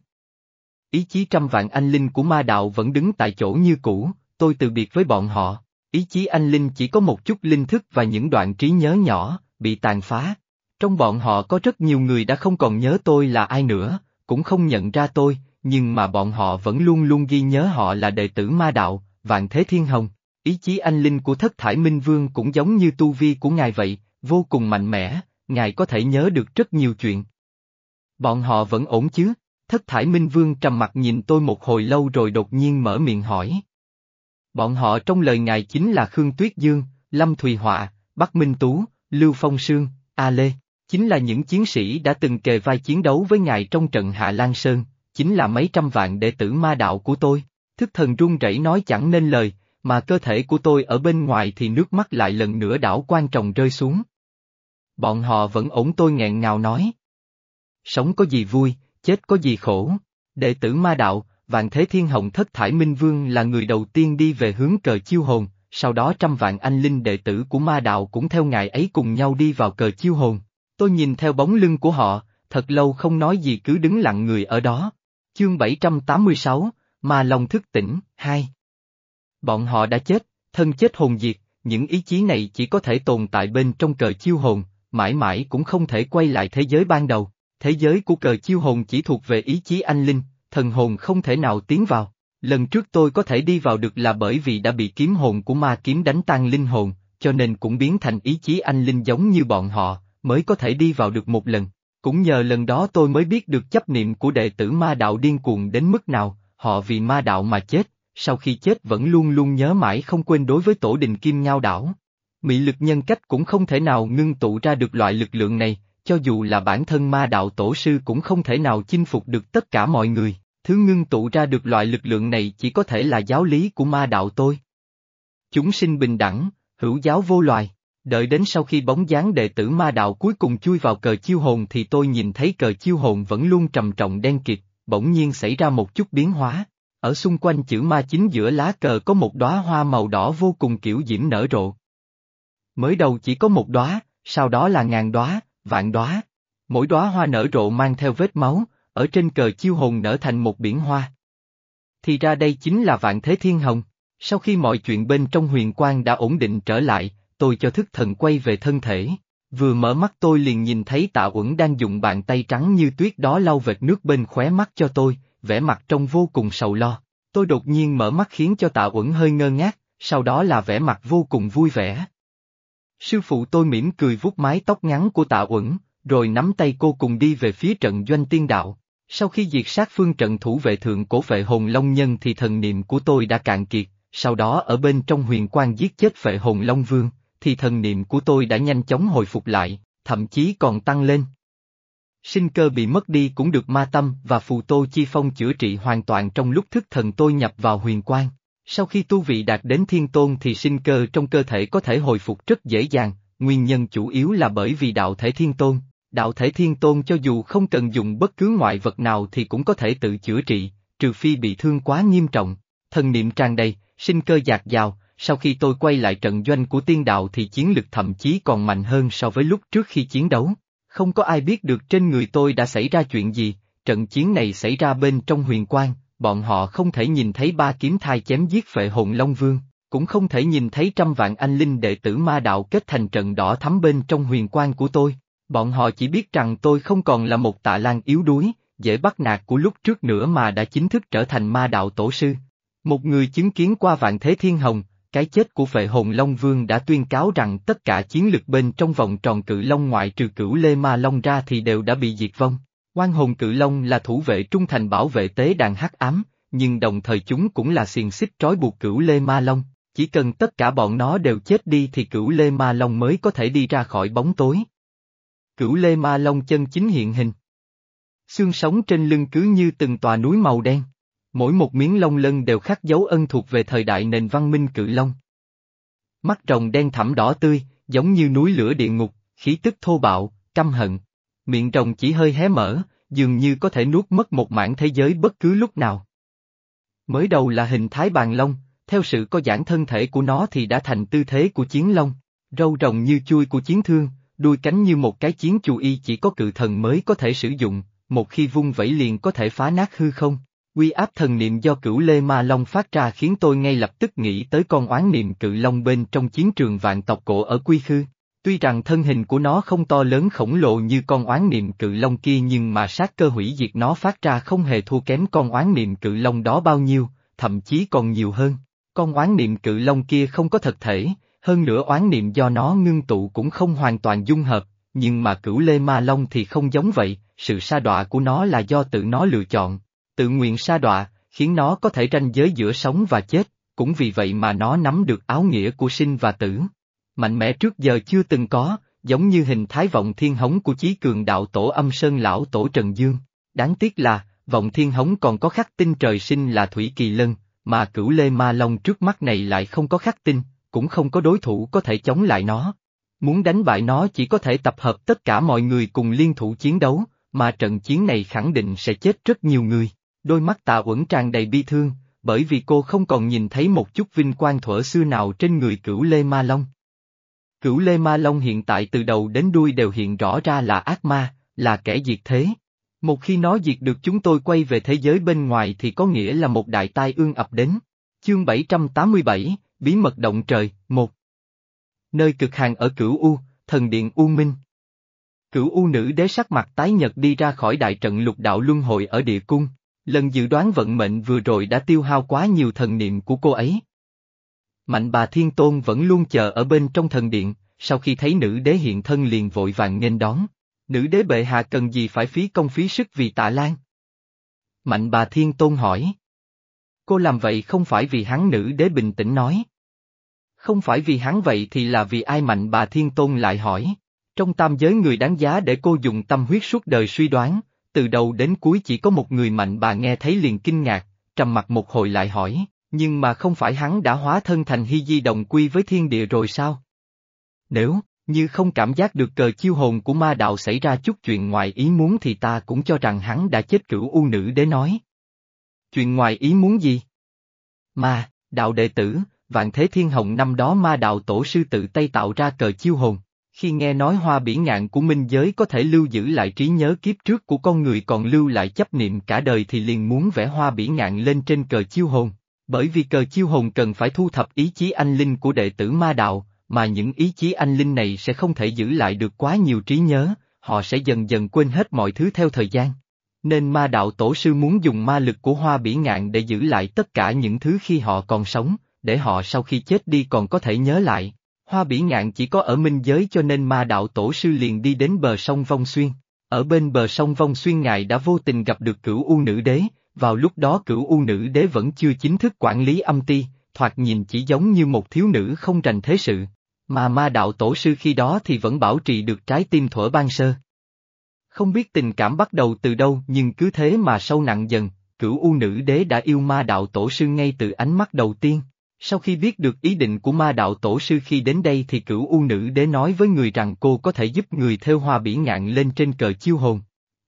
Ý chí trăm vạn anh linh của ma đạo vẫn đứng tại chỗ như cũ, tôi từ biệt với bọn họ, ý chí anh linh chỉ có một chút linh thức và những đoạn trí nhớ nhỏ, bị tàn phá. Trong bọn họ có rất nhiều người đã không còn nhớ tôi là ai nữa, cũng không nhận ra tôi, nhưng mà bọn họ vẫn luôn luôn ghi nhớ họ là đệ tử ma đạo, vạn thế thiên hồng. Ý chí anh linh của thất thải minh vương cũng giống như tu vi của ngài vậy, vô cùng mạnh mẽ, ngài có thể nhớ được rất nhiều chuyện. Bọn họ vẫn ổn chứ? Thất thải minh vương trầm mặt nhìn tôi một hồi lâu rồi đột nhiên mở miệng hỏi. Bọn họ trong lời ngài chính là Khương Tuyết Dương, Lâm Thùy Họa, Bắc Minh Tú, Lưu Phong Sương, A Lê, chính là những chiến sĩ đã từng kề vai chiến đấu với ngài trong trận Hạ Lan Sơn, chính là mấy trăm vạn đệ tử ma đạo của tôi. Thức thần run rẩy nói chẳng nên lời, mà cơ thể của tôi ở bên ngoài thì nước mắt lại lần nữa đảo quan trọng rơi xuống. Bọn họ vẫn ổn tôi nghẹn ngào nói. Sống có gì vui, chết có gì khổ. Đệ tử ma đạo, vạn thế thiên hồng thất thải minh vương là người đầu tiên đi về hướng cờ chiêu hồn, sau đó trăm vạn anh linh đệ tử của ma đạo cũng theo ngài ấy cùng nhau đi vào cờ chiêu hồn. Tôi nhìn theo bóng lưng của họ, thật lâu không nói gì cứ đứng lặng người ở đó. Chương 786, Ma lòng thức tỉnh, 2 Bọn họ đã chết, thân chết hồn diệt, những ý chí này chỉ có thể tồn tại bên trong cờ chiêu hồn, mãi mãi cũng không thể quay lại thế giới ban đầu. Thế giới của cờ chiêu hồn chỉ thuộc về ý chí anh linh, thần hồn không thể nào tiến vào. Lần trước tôi có thể đi vào được là bởi vì đã bị kiếm hồn của ma kiếm đánh tan linh hồn, cho nên cũng biến thành ý chí anh linh giống như bọn họ, mới có thể đi vào được một lần. Cũng nhờ lần đó tôi mới biết được chấp niệm của đệ tử ma đạo điên cuồng đến mức nào, họ vì ma đạo mà chết, sau khi chết vẫn luôn luôn nhớ mãi không quên đối với tổ đình kim ngao đảo. Mị lực nhân cách cũng không thể nào ngưng tụ ra được loại lực lượng này, cho dù là bản thân ma đạo tổ sư cũng không thể nào chinh phục được tất cả mọi người, thứ ngưng tụ ra được loại lực lượng này chỉ có thể là giáo lý của ma đạo tôi. Chúng sinh bình đẳng, hữu giáo vô loài, đợi đến sau khi bóng dáng đệ tử ma đạo cuối cùng chui vào cờ chiêu hồn thì tôi nhìn thấy cờ chiêu hồn vẫn luôn trầm trọng đen kịt, bỗng nhiên xảy ra một chút biến hóa. Ở xung quanh chữ ma chính giữa lá cờ có một đóa hoa màu đỏ vô cùng kiểu diễm nở rộ. Mới đầu chỉ có một đóa, sau đó là ngàn đóa, vạn đóa. Mỗi đóa hoa nở rộ mang theo vết máu, ở trên cờ chiêu hồn nở thành một biển hoa. Thì ra đây chính là vạn thế thiên hồng. Sau khi mọi chuyện bên trong huyền quang đã ổn định trở lại, tôi cho thức thần quay về thân thể. Vừa mở mắt tôi liền nhìn thấy tạ uẩn đang dùng bàn tay trắng như tuyết đó lau vệt nước bên khóe mắt cho tôi, vẻ mặt trông vô cùng sầu lo. Tôi đột nhiên mở mắt khiến cho tạ uẩn hơi ngơ ngác, sau đó là vẻ mặt vô cùng vui vẻ. Sư phụ tôi mỉm cười vuốt mái tóc ngắn của tạ uẩn, rồi nắm tay cô cùng đi về phía trận doanh tiên đạo. Sau khi diệt sát phương trận thủ vệ thượng cổ vệ hồn Long Nhân thì thần niệm của tôi đã cạn kiệt, sau đó ở bên trong huyền quan giết chết vệ hồn Long Vương, thì thần niệm của tôi đã nhanh chóng hồi phục lại, thậm chí còn tăng lên. Sinh cơ bị mất đi cũng được ma tâm và phù tô chi phong chữa trị hoàn toàn trong lúc thức thần tôi nhập vào huyền quan. Sau khi tu vị đạt đến thiên tôn thì sinh cơ trong cơ thể có thể hồi phục rất dễ dàng, nguyên nhân chủ yếu là bởi vì đạo thể thiên tôn. Đạo thể thiên tôn cho dù không cần dùng bất cứ ngoại vật nào thì cũng có thể tự chữa trị, trừ phi bị thương quá nghiêm trọng. Thần niệm tràn đầy, sinh cơ dạt dào, sau khi tôi quay lại trận doanh của tiên đạo thì chiến lực thậm chí còn mạnh hơn so với lúc trước khi chiến đấu. Không có ai biết được trên người tôi đã xảy ra chuyện gì, trận chiến này xảy ra bên trong huyền quang, bọn họ không thể nhìn thấy ba kiếm thai chém giết phệ hồn Long Vương, cũng không thể nhìn thấy trăm vạn anh linh đệ tử ma đạo kết thành trận đỏ thắm bên trong huyền quang của tôi. Bọn họ chỉ biết rằng tôi không còn là một tạ lan yếu đuối, dễ bắt nạt của lúc trước nữa mà đã chính thức trở thành ma đạo tổ sư. Một người chứng kiến qua vạn thế thiên hồng, cái chết của phệ hồn Long Vương đã tuyên cáo rằng tất cả chiến lực bên trong vòng tròn cự Long ngoại trừ cửu Lê Ma Long ra thì đều đã bị diệt vong. Quan hồn cự Long là thủ vệ trung thành bảo vệ tế đàn hắc ám, nhưng đồng thời chúng cũng là xiềng xích trói buộc cửu Lê Ma Long. Chỉ cần tất cả bọn nó đều chết đi thì cửu Lê Ma Long mới có thể đi ra khỏi bóng tối. Cửu Lê Ma Long chân chính hiện hình. Xương sống trên lưng cứ như từng tòa núi màu đen. Mỗi một miếng lông lân đều khắc dấu ân thuộc về thời đại nền văn minh cự long. Mắt rồng đen thẳm đỏ tươi, giống như núi lửa địa ngục, khí tức thô bạo, căm hận. Miệng rồng chỉ hơi hé mở, dường như có thể nuốt mất một mảng thế giới bất cứ lúc nào. Mới đầu là hình thái bàn long, theo sự có giãn thân thể của nó thì đã thành tư thế của chiến long, râu rồng như chui của chiến thương, đuôi cánh như một cái chiến chù y chỉ có cự thần mới có thể sử dụng, một khi vung vẩy liền có thể phá nát hư không. Quy áp thần niệm do cửu Lê Ma Long phát ra khiến tôi ngay lập tức nghĩ tới con oán niệm cự long bên trong chiến trường vạn tộc cổ ở Quy Khư. Tuy rằng thân hình của nó không to lớn khổng lồ như con oán niệm cự long kia nhưng mà sát cơ hủy diệt nó phát ra không hề thua kém con oán niệm cự long đó bao nhiêu, thậm chí còn nhiều hơn. Con oán niệm cự long kia không có thật thể, hơn nữa oán niệm do nó ngưng tụ cũng không hoàn toàn dung hợp, nhưng mà cửu lê ma long thì không giống vậy, sự sa đọa của nó là do tự nó lựa chọn, tự nguyện sa đọa, khiến nó có thể ranh giới giữa sống và chết, cũng vì vậy mà nó nắm được áo nghĩa của sinh và tử. Mạnh mẽ trước giờ chưa từng có, giống như hình thái vọng thiên hống của chí cường đạo tổ âm sơn lão tổ Trần Dương. Đáng tiếc là, vọng thiên hống còn có khắc tinh trời sinh là Thủy Kỳ Lân, mà cửu lê ma long trước mắt này lại không có khắc tinh, cũng không có đối thủ có thể chống lại nó. Muốn đánh bại nó chỉ có thể tập hợp tất cả mọi người cùng liên thủ chiến đấu, mà trận chiến này khẳng định sẽ chết rất nhiều người. Đôi mắt tạ uẩn tràn đầy bi thương, bởi vì cô không còn nhìn thấy một chút vinh quang thuở xưa nào trên người cửu Lê Ma Long. Cửu Lê Ma Long hiện tại từ đầu đến đuôi đều hiện rõ ra là ác ma, là kẻ diệt thế. Một khi nó diệt được chúng tôi quay về thế giới bên ngoài thì có nghĩa là một đại tai ương ập đến. Chương 787, Bí mật động trời, một Nơi cực hàng ở cửu U, thần điện U Minh. Cửu U nữ đế sắc mặt tái nhật đi ra khỏi đại trận lục đạo luân hồi ở địa cung, lần dự đoán vận mệnh vừa rồi đã tiêu hao quá nhiều thần niệm của cô ấy. Mạnh bà Thiên Tôn vẫn luôn chờ ở bên trong thần điện, sau khi thấy nữ đế hiện thân liền vội vàng nghênh đón. Nữ đế bệ hạ cần gì phải phí công phí sức vì tạ lan? Mạnh bà Thiên Tôn hỏi. Cô làm vậy không phải vì hắn nữ đế bình tĩnh nói. Không phải vì hắn vậy thì là vì ai mạnh bà Thiên Tôn lại hỏi. Trong tam giới người đáng giá để cô dùng tâm huyết suốt đời suy đoán, từ đầu đến cuối chỉ có một người mạnh bà nghe thấy liền kinh ngạc, trầm mặt một hồi lại hỏi, nhưng mà không phải hắn đã hóa thân thành hy di đồng quy với thiên địa rồi sao? Nếu, như không cảm giác được cờ chiêu hồn của ma đạo xảy ra chút chuyện ngoài ý muốn thì ta cũng cho rằng hắn đã chết cửu u nữ để nói. Chuyện ngoài ý muốn gì? Ma, đạo đệ tử, vạn thế thiên hồng năm đó ma đạo tổ sư tự tay tạo ra cờ chiêu hồn. Khi nghe nói hoa bỉ ngạn của minh giới có thể lưu giữ lại trí nhớ kiếp trước của con người còn lưu lại chấp niệm cả đời thì liền muốn vẽ hoa bỉ ngạn lên trên cờ chiêu hồn. Bởi vì cờ chiêu hồn cần phải thu thập ý chí anh linh của đệ tử ma đạo, mà những ý chí anh linh này sẽ không thể giữ lại được quá nhiều trí nhớ, họ sẽ dần dần quên hết mọi thứ theo thời gian. Nên ma đạo tổ sư muốn dùng ma lực của hoa bỉ ngạn để giữ lại tất cả những thứ khi họ còn sống, để họ sau khi chết đi còn có thể nhớ lại. Hoa bỉ ngạn chỉ có ở minh giới cho nên ma đạo tổ sư liền đi đến bờ sông Vong Xuyên. Ở bên bờ sông Vong Xuyên ngài đã vô tình gặp được cửu U nữ đế, vào lúc đó cửu U nữ đế vẫn chưa chính thức quản lý âm ti, thoạt nhìn chỉ giống như một thiếu nữ không rành thế sự. Mà ma đạo tổ sư khi đó thì vẫn bảo trì được trái tim thuở ban sơ. Không biết tình cảm bắt đầu từ đâu nhưng cứ thế mà sâu nặng dần, cửu U nữ đế đã yêu ma đạo tổ sư ngay từ ánh mắt đầu tiên. Sau khi biết được ý định của ma đạo tổ sư khi đến đây thì cửu u nữ đế nói với người rằng cô có thể giúp người theo hoa bỉ ngạn lên trên cờ chiêu hồn.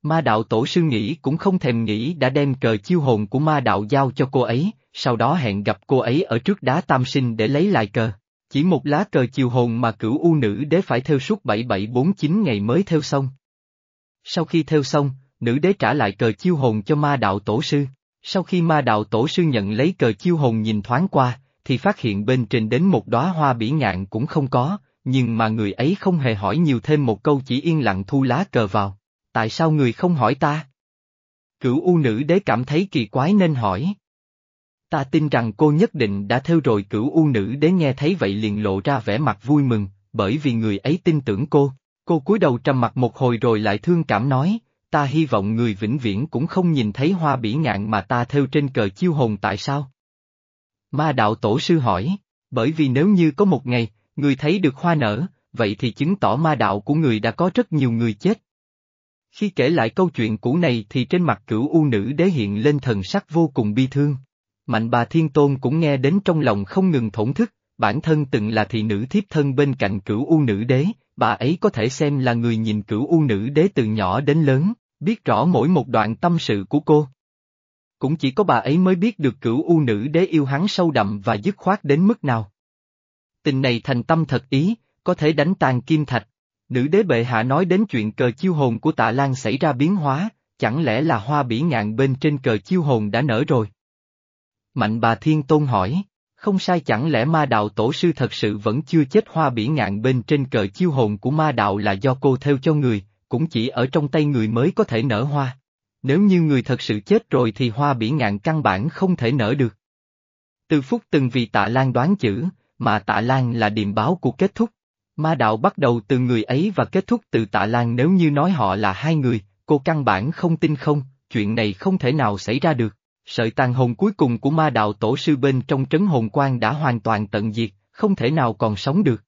Ma đạo tổ sư nghĩ cũng không thèm nghĩ đã đem cờ chiêu hồn của ma đạo giao cho cô ấy, sau đó hẹn gặp cô ấy ở trước đá tam sinh để lấy lại cờ. Chỉ một lá cờ chiêu hồn mà cửu u nữ đế phải theo suốt 7749 ngày mới theo xong. Sau khi theo xong, nữ đế trả lại cờ chiêu hồn cho ma đạo tổ sư. Sau khi ma đạo tổ sư nhận lấy cờ chiêu hồn nhìn thoáng qua, thì phát hiện bên trên đến một đóa hoa bỉ ngạn cũng không có, nhưng mà người ấy không hề hỏi nhiều thêm một câu chỉ yên lặng thu lá cờ vào. Tại sao người không hỏi ta? Cửu U nữ đế cảm thấy kỳ quái nên hỏi. Ta tin rằng cô nhất định đã theo rồi cửu U nữ đế nghe thấy vậy liền lộ ra vẻ mặt vui mừng, bởi vì người ấy tin tưởng cô. Cô cúi đầu trầm mặt một hồi rồi lại thương cảm nói, ta hy vọng người vĩnh viễn cũng không nhìn thấy hoa bỉ ngạn mà ta theo trên cờ chiêu hồn tại sao? Ma đạo tổ sư hỏi, bởi vì nếu như có một ngày, người thấy được hoa nở, vậy thì chứng tỏ ma đạo của người đã có rất nhiều người chết. Khi kể lại câu chuyện cũ này thì trên mặt cửu u nữ đế hiện lên thần sắc vô cùng bi thương. Mạnh bà Thiên Tôn cũng nghe đến trong lòng không ngừng thổn thức, bản thân từng là thị nữ thiếp thân bên cạnh cửu u nữ đế, bà ấy có thể xem là người nhìn cửu u nữ đế từ nhỏ đến lớn, biết rõ mỗi một đoạn tâm sự của cô. Cũng chỉ có bà ấy mới biết được cửu u nữ đế yêu hắn sâu đậm và dứt khoát đến mức nào. Tình này thành tâm thật ý, có thể đánh tàn kim thạch. Nữ đế bệ hạ nói đến chuyện cờ chiêu hồn của tạ Lan xảy ra biến hóa, chẳng lẽ là hoa bỉ ngạn bên trên cờ chiêu hồn đã nở rồi? Mạnh bà Thiên Tôn hỏi, không sai chẳng lẽ ma đạo tổ sư thật sự vẫn chưa chết hoa bỉ ngạn bên trên cờ chiêu hồn của ma đạo là do cô theo cho người, cũng chỉ ở trong tay người mới có thể nở hoa. Nếu như người thật sự chết rồi thì hoa bỉ ngạn căn bản không thể nở được. Từ phút từng vì tạ Lan đoán chữ, mà tạ Lan là điềm báo của kết thúc. Ma đạo bắt đầu từ người ấy và kết thúc từ tạ Lan nếu như nói họ là hai người, cô căn bản không tin không, chuyện này không thể nào xảy ra được. Sợi tàn hồn cuối cùng của ma đạo tổ sư bên trong trấn hồn quan đã hoàn toàn tận diệt, không thể nào còn sống được.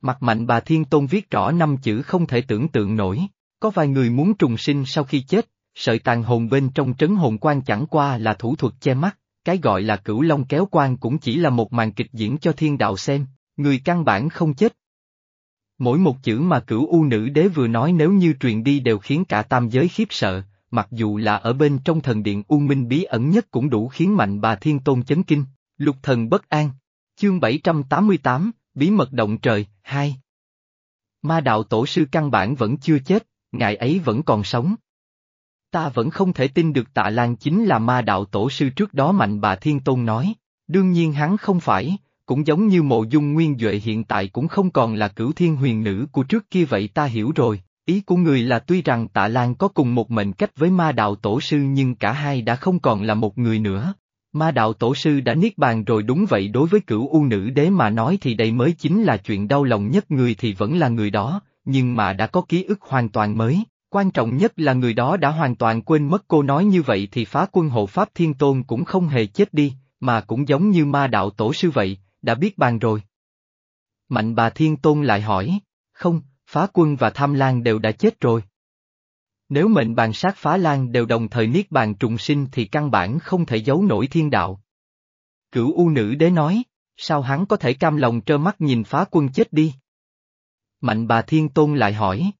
Mặt mạnh bà Thiên Tôn viết rõ năm chữ không thể tưởng tượng nổi, có vài người muốn trùng sinh sau khi chết, sợi tàn hồn bên trong trấn hồn quan chẳng qua là thủ thuật che mắt, cái gọi là cửu long kéo quan cũng chỉ là một màn kịch diễn cho thiên đạo xem, người căn bản không chết. Mỗi một chữ mà cửu u nữ đế vừa nói nếu như truyền đi đều khiến cả tam giới khiếp sợ, mặc dù là ở bên trong thần điện u minh bí ẩn nhất cũng đủ khiến mạnh bà thiên tôn chấn kinh, lục thần bất an. Chương 788, Bí mật động trời, 2 Ma đạo tổ sư căn bản vẫn chưa chết, ngài ấy vẫn còn sống. Ta vẫn không thể tin được tạ Lan chính là ma đạo tổ sư trước đó mạnh bà Thiên Tôn nói, đương nhiên hắn không phải, cũng giống như mộ dung nguyên Duệ hiện tại cũng không còn là cửu thiên huyền nữ của trước kia vậy ta hiểu rồi, ý của người là tuy rằng tạ Lan có cùng một mệnh cách với ma đạo tổ sư nhưng cả hai đã không còn là một người nữa. Ma đạo tổ sư đã niết bàn rồi đúng vậy đối với cửu u nữ đế mà nói thì đây mới chính là chuyện đau lòng nhất người thì vẫn là người đó, nhưng mà đã có ký ức hoàn toàn mới, Quan trọng nhất là người đó đã hoàn toàn quên mất cô nói như vậy thì phá quân hộ Pháp Thiên Tôn cũng không hề chết đi, mà cũng giống như ma đạo tổ sư vậy, đã biết bàn rồi. Mạnh bà Thiên Tôn lại hỏi, không, phá quân và tham lan đều đã chết rồi. Nếu mệnh bàn sát phá lan đều đồng thời niết bàn trùng sinh thì căn bản không thể giấu nổi thiên đạo. Cửu U nữ đế nói, sao hắn có thể cam lòng trơ mắt nhìn phá quân chết đi? Mạnh bà Thiên Tôn lại hỏi,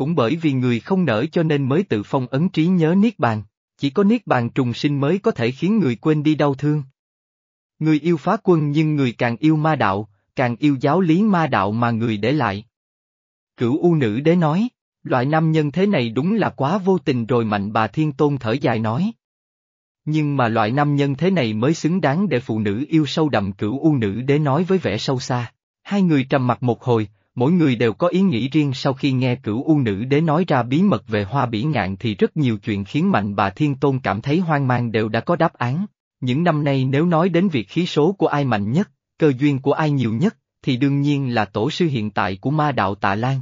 cũng bởi vì người không nở cho nên mới tự phong ấn trí nhớ Niết Bàn, chỉ có Niết Bàn trùng sinh mới có thể khiến người quên đi đau thương. Người yêu phá quân nhưng người càng yêu ma đạo, càng yêu giáo lý ma đạo mà người để lại. Cửu U nữ đế nói, loại nam nhân thế này đúng là quá vô tình rồi mạnh bà Thiên Tôn thở dài nói. Nhưng mà loại nam nhân thế này mới xứng đáng để phụ nữ yêu sâu đậm cửu U nữ đế nói với vẻ sâu xa. Hai người trầm mặt một hồi, mỗi người đều có ý nghĩ riêng sau khi nghe cửu u nữ đế nói ra bí mật về hoa bỉ ngạn thì rất nhiều chuyện khiến mạnh bà Thiên Tôn cảm thấy hoang mang đều đã có đáp án. Những năm nay nếu nói đến việc khí số của ai mạnh nhất, cơ duyên của ai nhiều nhất, thì đương nhiên là tổ sư hiện tại của ma đạo Tạ Lan.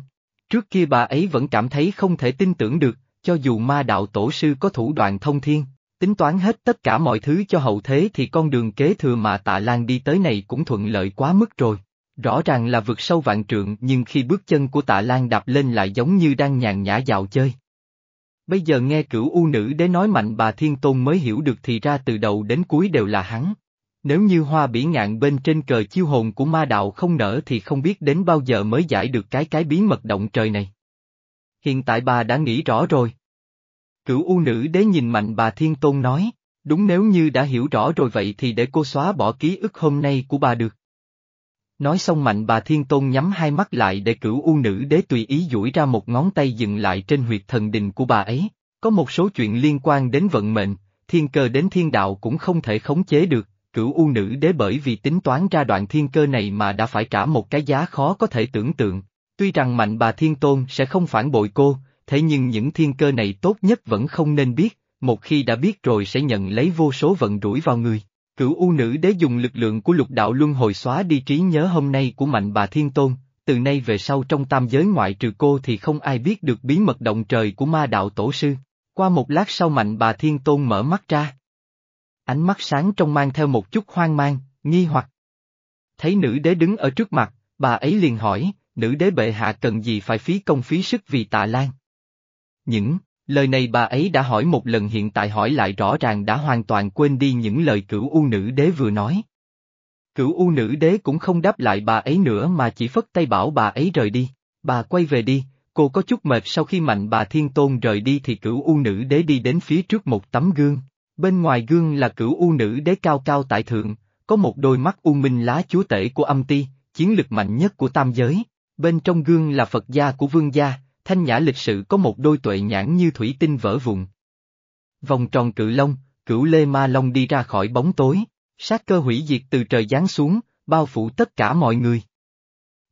Trước kia bà ấy vẫn cảm thấy không thể tin tưởng được, cho dù ma đạo tổ sư có thủ đoạn thông thiên, tính toán hết tất cả mọi thứ cho hậu thế thì con đường kế thừa mà Tạ Lan đi tới này cũng thuận lợi quá mức rồi. Rõ ràng là vượt sâu vạn trượng nhưng khi bước chân của tạ Lan đạp lên lại giống như đang nhàn nhã dạo chơi. Bây giờ nghe cửu u nữ đế nói mạnh bà Thiên Tôn mới hiểu được thì ra từ đầu đến cuối đều là hắn. Nếu như hoa bỉ ngạn bên trên cờ chiêu hồn của ma đạo không nở thì không biết đến bao giờ mới giải được cái cái bí mật động trời này. Hiện tại bà đã nghĩ rõ rồi. Cửu u nữ đế nhìn mạnh bà Thiên Tôn nói, đúng nếu như đã hiểu rõ rồi vậy thì để cô xóa bỏ ký ức hôm nay của bà được. Nói xong mạnh bà Thiên Tôn nhắm hai mắt lại để cửu u nữ đế tùy ý duỗi ra một ngón tay dừng lại trên huyệt thần đình của bà ấy. Có một số chuyện liên quan đến vận mệnh, thiên cơ đến thiên đạo cũng không thể khống chế được, cửu u nữ đế bởi vì tính toán ra đoạn thiên cơ này mà đã phải trả một cái giá khó có thể tưởng tượng. Tuy rằng mạnh bà Thiên Tôn sẽ không phản bội cô, thế nhưng những thiên cơ này tốt nhất vẫn không nên biết, một khi đã biết rồi sẽ nhận lấy vô số vận rủi vào người. Cửu U nữ đế dùng lực lượng của lục đạo luân hồi xóa đi trí nhớ hôm nay của mạnh bà Thiên Tôn, từ nay về sau trong tam giới ngoại trừ cô thì không ai biết được bí mật động trời của ma đạo tổ sư. Qua một lát sau mạnh bà Thiên Tôn mở mắt ra. Ánh mắt sáng trong mang theo một chút hoang mang, nghi hoặc. Thấy nữ đế đứng ở trước mặt, bà ấy liền hỏi, nữ đế bệ hạ cần gì phải phí công phí sức vì tạ lan. những lời này bà ấy đã hỏi một lần hiện tại hỏi lại rõ ràng đã hoàn toàn quên đi những lời cửu u nữ đế vừa nói. Cửu u nữ đế cũng không đáp lại bà ấy nữa mà chỉ phất tay bảo bà ấy rời đi, bà quay về đi, cô có chút mệt sau khi mạnh bà thiên tôn rời đi thì cửu u nữ đế đi đến phía trước một tấm gương, bên ngoài gương là cửu u nữ đế cao cao tại thượng, có một đôi mắt u minh lá chúa tể của âm ti, chiến lực mạnh nhất của tam giới, bên trong gương là Phật gia của vương gia, thanh nhã lịch sự có một đôi tuệ nhãn như thủy tinh vỡ vụn. Vòng tròn cự long, cửu lê ma long đi ra khỏi bóng tối, sát cơ hủy diệt từ trời giáng xuống, bao phủ tất cả mọi người.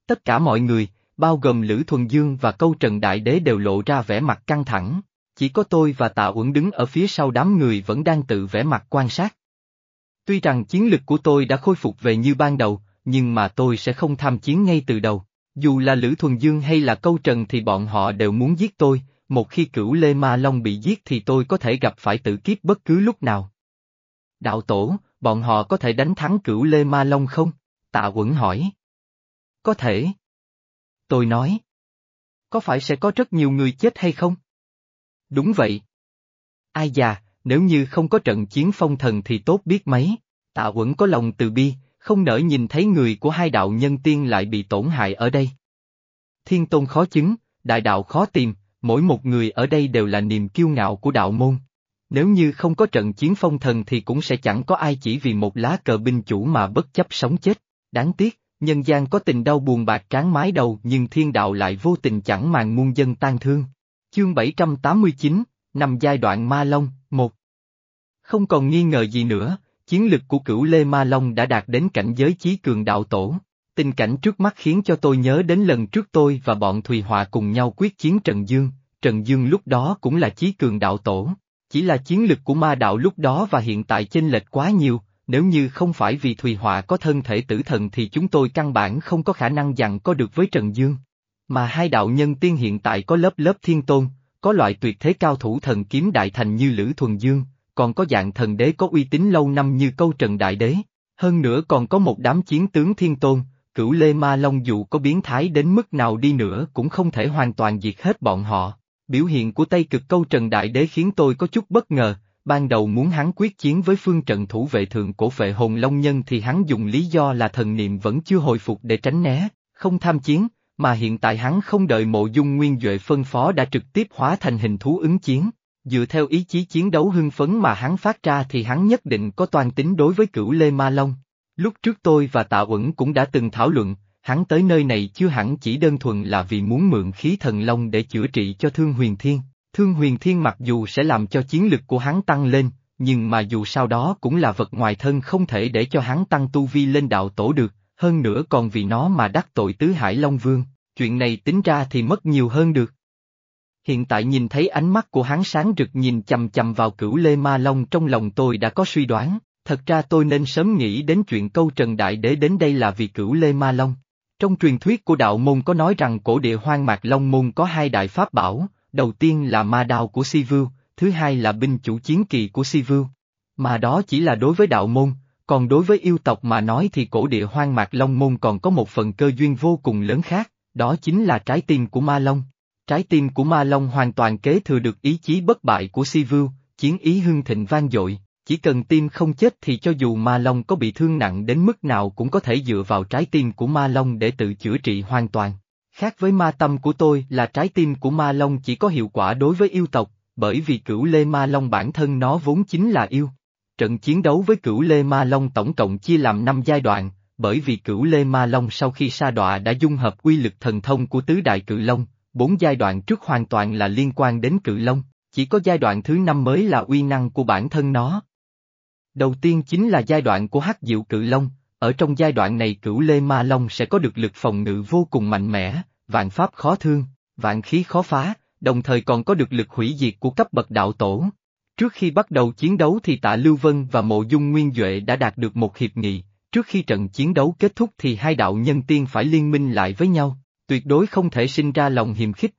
Tất cả mọi người, bao gồm Lữ Thuần Dương và câu Trần Đại Đế đều lộ ra vẻ mặt căng thẳng, chỉ có tôi và Tạ Uẩn đứng ở phía sau đám người vẫn đang tự vẻ mặt quan sát. Tuy rằng chiến lực của tôi đã khôi phục về như ban đầu, nhưng mà tôi sẽ không tham chiến ngay từ đầu. Dù là Lữ Thuần Dương hay là Câu Trần thì bọn họ đều muốn giết tôi, một khi cửu Lê Ma Long bị giết thì tôi có thể gặp phải tự kiếp bất cứ lúc nào. Đạo tổ, bọn họ có thể đánh thắng cửu Lê Ma Long không? Tạ Quẩn hỏi. Có thể. Tôi nói. Có phải sẽ có rất nhiều người chết hay không? Đúng vậy. Ai già, nếu như không có trận chiến phong thần thì tốt biết mấy. Tạ Quẩn có lòng từ bi, không nỡ nhìn thấy người của hai đạo nhân tiên lại bị tổn hại ở đây. Thiên tôn khó chứng, đại đạo khó tìm, mỗi một người ở đây đều là niềm kiêu ngạo của đạo môn. Nếu như không có trận chiến phong thần thì cũng sẽ chẳng có ai chỉ vì một lá cờ binh chủ mà bất chấp sống chết. Đáng tiếc, nhân gian có tình đau buồn bạc tráng mái đầu nhưng thiên đạo lại vô tình chẳng màng muôn dân tan thương. Chương 789, nằm giai đoạn Ma Long, 1 Không còn nghi ngờ gì nữa, chiến lực của cửu Lê Ma Long đã đạt đến cảnh giới chí cường đạo tổ. Tình cảnh trước mắt khiến cho tôi nhớ đến lần trước tôi và bọn Thùy Họa cùng nhau quyết chiến Trần Dương, Trần Dương lúc đó cũng là chí cường đạo tổ. Chỉ là chiến lực của ma đạo lúc đó và hiện tại chênh lệch quá nhiều, nếu như không phải vì Thùy Họa có thân thể tử thần thì chúng tôi căn bản không có khả năng dặn có được với Trần Dương. Mà hai đạo nhân tiên hiện tại có lớp lớp thiên tôn, có loại tuyệt thế cao thủ thần kiếm đại thành như Lữ Thuần Dương, còn có dạng thần đế có uy tín lâu năm như câu Trần Đại Đế. Hơn nữa còn có một đám chiến tướng thiên tôn, cửu Lê Ma Long dù có biến thái đến mức nào đi nữa cũng không thể hoàn toàn diệt hết bọn họ. Biểu hiện của Tây cực câu Trần Đại Đế khiến tôi có chút bất ngờ, ban đầu muốn hắn quyết chiến với phương trận thủ vệ thượng cổ vệ hồn Long Nhân thì hắn dùng lý do là thần niệm vẫn chưa hồi phục để tránh né, không tham chiến, mà hiện tại hắn không đợi mộ dung nguyên Duệ phân phó đã trực tiếp hóa thành hình thú ứng chiến. Dựa theo ý chí chiến đấu hưng phấn mà hắn phát ra thì hắn nhất định có toan tính đối với cửu Lê Ma Long. Lúc trước tôi và Tạ Uẩn cũng đã từng thảo luận, hắn tới nơi này chưa hẳn chỉ đơn thuần là vì muốn mượn khí thần long để chữa trị cho Thương Huyền Thiên. Thương Huyền Thiên mặc dù sẽ làm cho chiến lực của hắn tăng lên, nhưng mà dù sao đó cũng là vật ngoài thân không thể để cho hắn tăng tu vi lên đạo tổ được, hơn nữa còn vì nó mà đắc tội Tứ Hải Long Vương, chuyện này tính ra thì mất nhiều hơn được. Hiện tại nhìn thấy ánh mắt của hắn sáng rực nhìn chầm chầm vào cửu Lê Ma Long trong lòng tôi đã có suy đoán, thật ra tôi nên sớm nghĩ đến chuyện câu Trần Đại Đế đến đây là vì cửu Lê Ma Long. Trong truyền thuyết của đạo môn có nói rằng cổ địa hoang mạc Long môn có hai đại pháp bảo, đầu tiên là ma đao của Si Vưu, thứ hai là binh chủ chiến kỳ của Si Vưu. Mà đó chỉ là đối với đạo môn, còn đối với yêu tộc mà nói thì cổ địa hoang mạc Long môn còn có một phần cơ duyên vô cùng lớn khác, đó chính là trái tim của ma Long. Trái tim của Ma Long hoàn toàn kế thừa được ý chí bất bại của Sivu, chiến ý hưng thịnh vang dội, chỉ cần tim không chết thì cho dù Ma Long có bị thương nặng đến mức nào cũng có thể dựa vào trái tim của Ma Long để tự chữa trị hoàn toàn. Khác với ma tâm của tôi là trái tim của Ma Long chỉ có hiệu quả đối với yêu tộc, bởi vì cửu Lê Ma Long bản thân nó vốn chính là yêu. Trận chiến đấu với cửu Lê Ma Long tổng cộng chia làm 5 giai đoạn, bởi vì cửu Lê Ma Long sau khi sa đọa đã dung hợp uy lực thần thông của tứ đại cự long, bốn giai đoạn trước hoàn toàn là liên quan đến cự long, chỉ có giai đoạn thứ năm mới là uy năng của bản thân nó. Đầu tiên chính là giai đoạn của hắc diệu cự long, ở trong giai đoạn này cửu lê ma long sẽ có được lực phòng ngự vô cùng mạnh mẽ, vạn pháp khó thương, vạn khí khó phá, đồng thời còn có được lực hủy diệt của cấp bậc đạo tổ. Trước khi bắt đầu chiến đấu thì tạ Lưu Vân và Mộ Dung Nguyên Duệ đã đạt được một hiệp nghị, trước khi trận chiến đấu kết thúc thì hai đạo nhân tiên phải liên minh lại với nhau tuyệt đối không thể sinh ra lòng hiềm khích.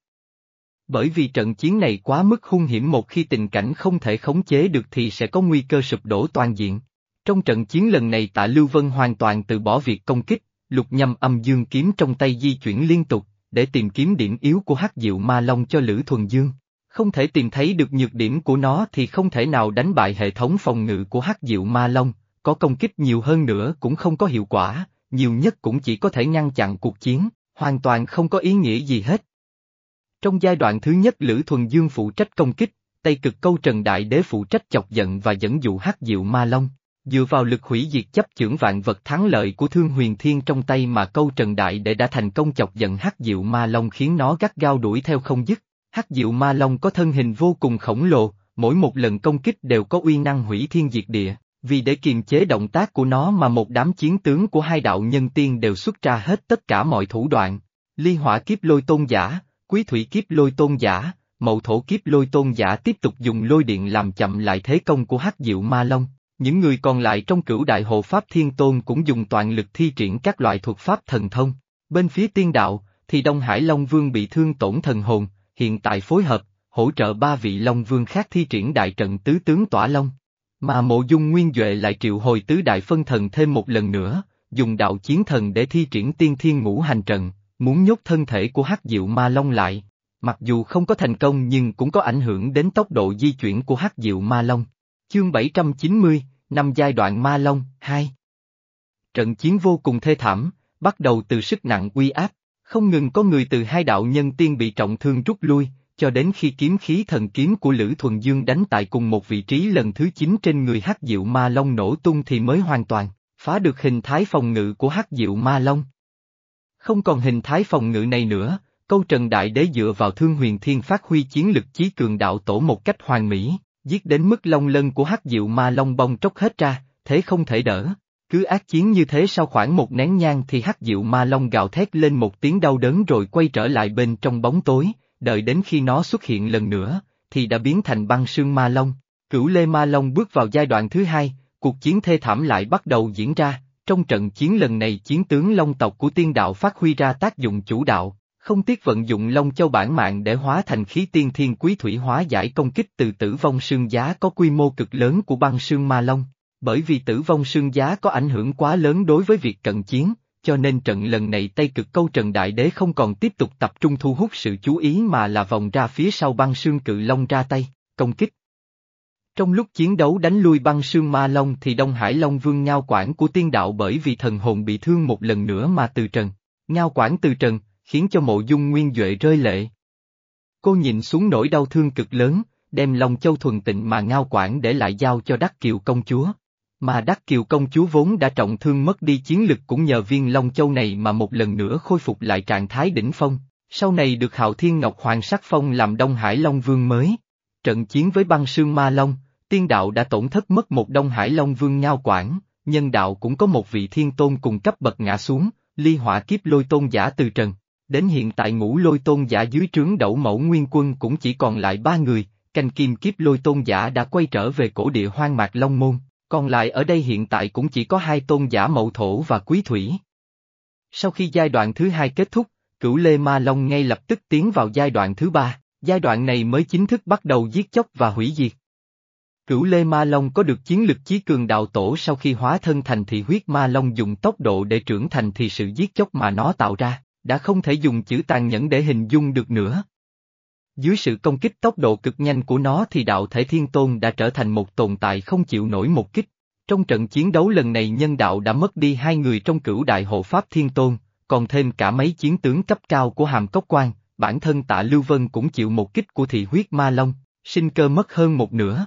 Bởi vì trận chiến này quá mức hung hiểm một khi tình cảnh không thể khống chế được thì sẽ có nguy cơ sụp đổ toàn diện. Trong trận chiến lần này tạ Lưu Vân hoàn toàn từ bỏ việc công kích, lục nhâm âm dương kiếm trong tay di chuyển liên tục, để tìm kiếm điểm yếu của hắc diệu ma long cho Lữ Thuần Dương. Không thể tìm thấy được nhược điểm của nó thì không thể nào đánh bại hệ thống phòng ngự của hắc diệu ma long, có công kích nhiều hơn nữa cũng không có hiệu quả, nhiều nhất cũng chỉ có thể ngăn chặn cuộc chiến, hoàn toàn không có ý nghĩa gì hết. Trong giai đoạn thứ nhất Lữ Thuần Dương phụ trách công kích, Tây Cực Câu Trần Đại Đế phụ trách chọc giận và dẫn dụ hắc diệu ma long. Dựa vào lực hủy diệt chấp chưởng vạn vật thắng lợi của Thương Huyền Thiên trong tay mà câu Trần Đại Đế đã thành công chọc giận hắc diệu ma long khiến nó gắt gao đuổi theo không dứt. Hắc diệu ma long có thân hình vô cùng khổng lồ, mỗi một lần công kích đều có uy năng hủy thiên diệt địa, vì để kiềm chế động tác của nó mà một đám chiến tướng của hai đạo nhân tiên đều xuất ra hết tất cả mọi thủ đoạn. Ly hỏa kiếp lôi tôn giả, quý thủy kiếp lôi tôn giả, mậu thổ kiếp lôi tôn giả tiếp tục dùng lôi điện làm chậm lại thế công của hắc diệu ma long. Những người còn lại trong cửu đại hộ pháp thiên tôn cũng dùng toàn lực thi triển các loại thuật pháp thần thông. Bên phía tiên đạo, thì Đông Hải Long Vương bị thương tổn thần hồn, hiện tại phối hợp, hỗ trợ ba vị Long Vương khác thi triển đại trận tứ tướng tỏa Long. Mà mộ dung nguyên Duệ lại triệu hồi tứ đại phân thần thêm một lần nữa, dùng đạo chiến thần để thi triển tiên thiên ngũ hành trận, muốn nhốt thân thể của hắc diệu ma long lại. Mặc dù không có thành công nhưng cũng có ảnh hưởng đến tốc độ di chuyển của hắc diệu ma long. Chương 790, năm giai đoạn ma long, 2 Trận chiến vô cùng thê thảm, bắt đầu từ sức nặng uy áp, không ngừng có người từ hai đạo nhân tiên bị trọng thương rút lui, cho đến khi kiếm khí thần kiếm của Lữ Thuần Dương đánh tại cùng một vị trí lần thứ 9 trên người hắc diệu ma long nổ tung thì mới hoàn toàn, phá được hình thái phòng ngự của hắc diệu ma long. Không còn hình thái phòng ngự này nữa, câu trần đại đế dựa vào thương huyền thiên phát huy chiến lực chí cường đạo tổ một cách hoàn mỹ, giết đến mức long lân của hắc diệu ma long bong tróc hết ra, thế không thể đỡ. Cứ ác chiến như thế sau khoảng một nén nhang thì hắc diệu ma long gào thét lên một tiếng đau đớn rồi quay trở lại bên trong bóng tối, đợi đến khi nó xuất hiện lần nữa, thì đã biến thành băng sương ma long. Cửu Lê Ma Long bước vào giai đoạn thứ hai, cuộc chiến thê thảm lại bắt đầu diễn ra, trong trận chiến lần này chiến tướng Long tộc của tiên đạo phát huy ra tác dụng chủ đạo, không tiếc vận dụng Long Châu bản mạng để hóa thành khí tiên thiên quý thủy hóa giải công kích từ tử vong sương giá có quy mô cực lớn của băng sương ma long. Bởi vì tử vong sương giá có ảnh hưởng quá lớn đối với việc cận chiến, cho nên trận lần này Tây Cực Câu Trần Đại Đế không còn tiếp tục tập trung thu hút sự chú ý mà là vòng ra phía sau băng sương cự long ra tay, công kích. Trong lúc chiến đấu đánh lui băng sương ma long thì Đông Hải Long Vương Ngao Quảng của tiên đạo bởi vì thần hồn bị thương một lần nữa mà từ trần. Ngao Quảng từ trần, khiến cho mộ dung nguyên Duệ rơi lệ. Cô nhìn xuống nỗi đau thương cực lớn, đem lòng Châu thuần tịnh mà Ngao Quảng để lại giao cho Đắc Kiều công chúa. Mà Đắc Kiều công chúa vốn đã trọng thương mất đi chiến lực cũng nhờ viên Long Châu này mà một lần nữa khôi phục lại trạng thái đỉnh phong, sau này được Hạo Thiên Ngọc Hoàng sắc phong làm Đông Hải Long Vương mới. Trận chiến với băng sương Ma Long, tiên đạo đã tổn thất mất một Đông Hải Long Vương Ngao quản, nhân đạo cũng có một vị thiên tôn cùng cấp bậc ngã xuống, ly hỏa kiếp lôi tôn giả từ trần. Đến hiện tại ngũ lôi tôn giả dưới trướng đậu mẫu nguyên quân cũng chỉ còn lại ba người, canh kim kiếp lôi tôn giả đã quay trở về cổ địa hoang mạc Long Môn, còn lại ở đây hiện tại cũng chỉ có hai tôn giả mậu thổ và quý thủy. Sau khi giai đoạn thứ hai kết thúc, cửu Lê Ma Long ngay lập tức tiến vào giai đoạn thứ ba, giai đoạn này mới chính thức bắt đầu giết chóc và hủy diệt. Cửu Lê Ma Long có được chiến lực chí cường đạo tổ sau khi hóa thân thành thì huyết Ma Long dùng tốc độ để trưởng thành thì sự giết chóc mà nó tạo ra, đã không thể dùng chữ tàn nhẫn để hình dung được nữa. Dưới sự công kích tốc độ cực nhanh của nó thì đạo thể thiên tôn đã trở thành một tồn tại không chịu nổi một kích. Trong trận chiến đấu lần này nhân đạo đã mất đi hai người trong cửu đại hộ pháp thiên tôn, còn thêm cả mấy chiến tướng cấp cao của hàm cốc quan, bản thân tạ Lưu Vân cũng chịu một kích của thị huyết ma long, sinh cơ mất hơn một nửa.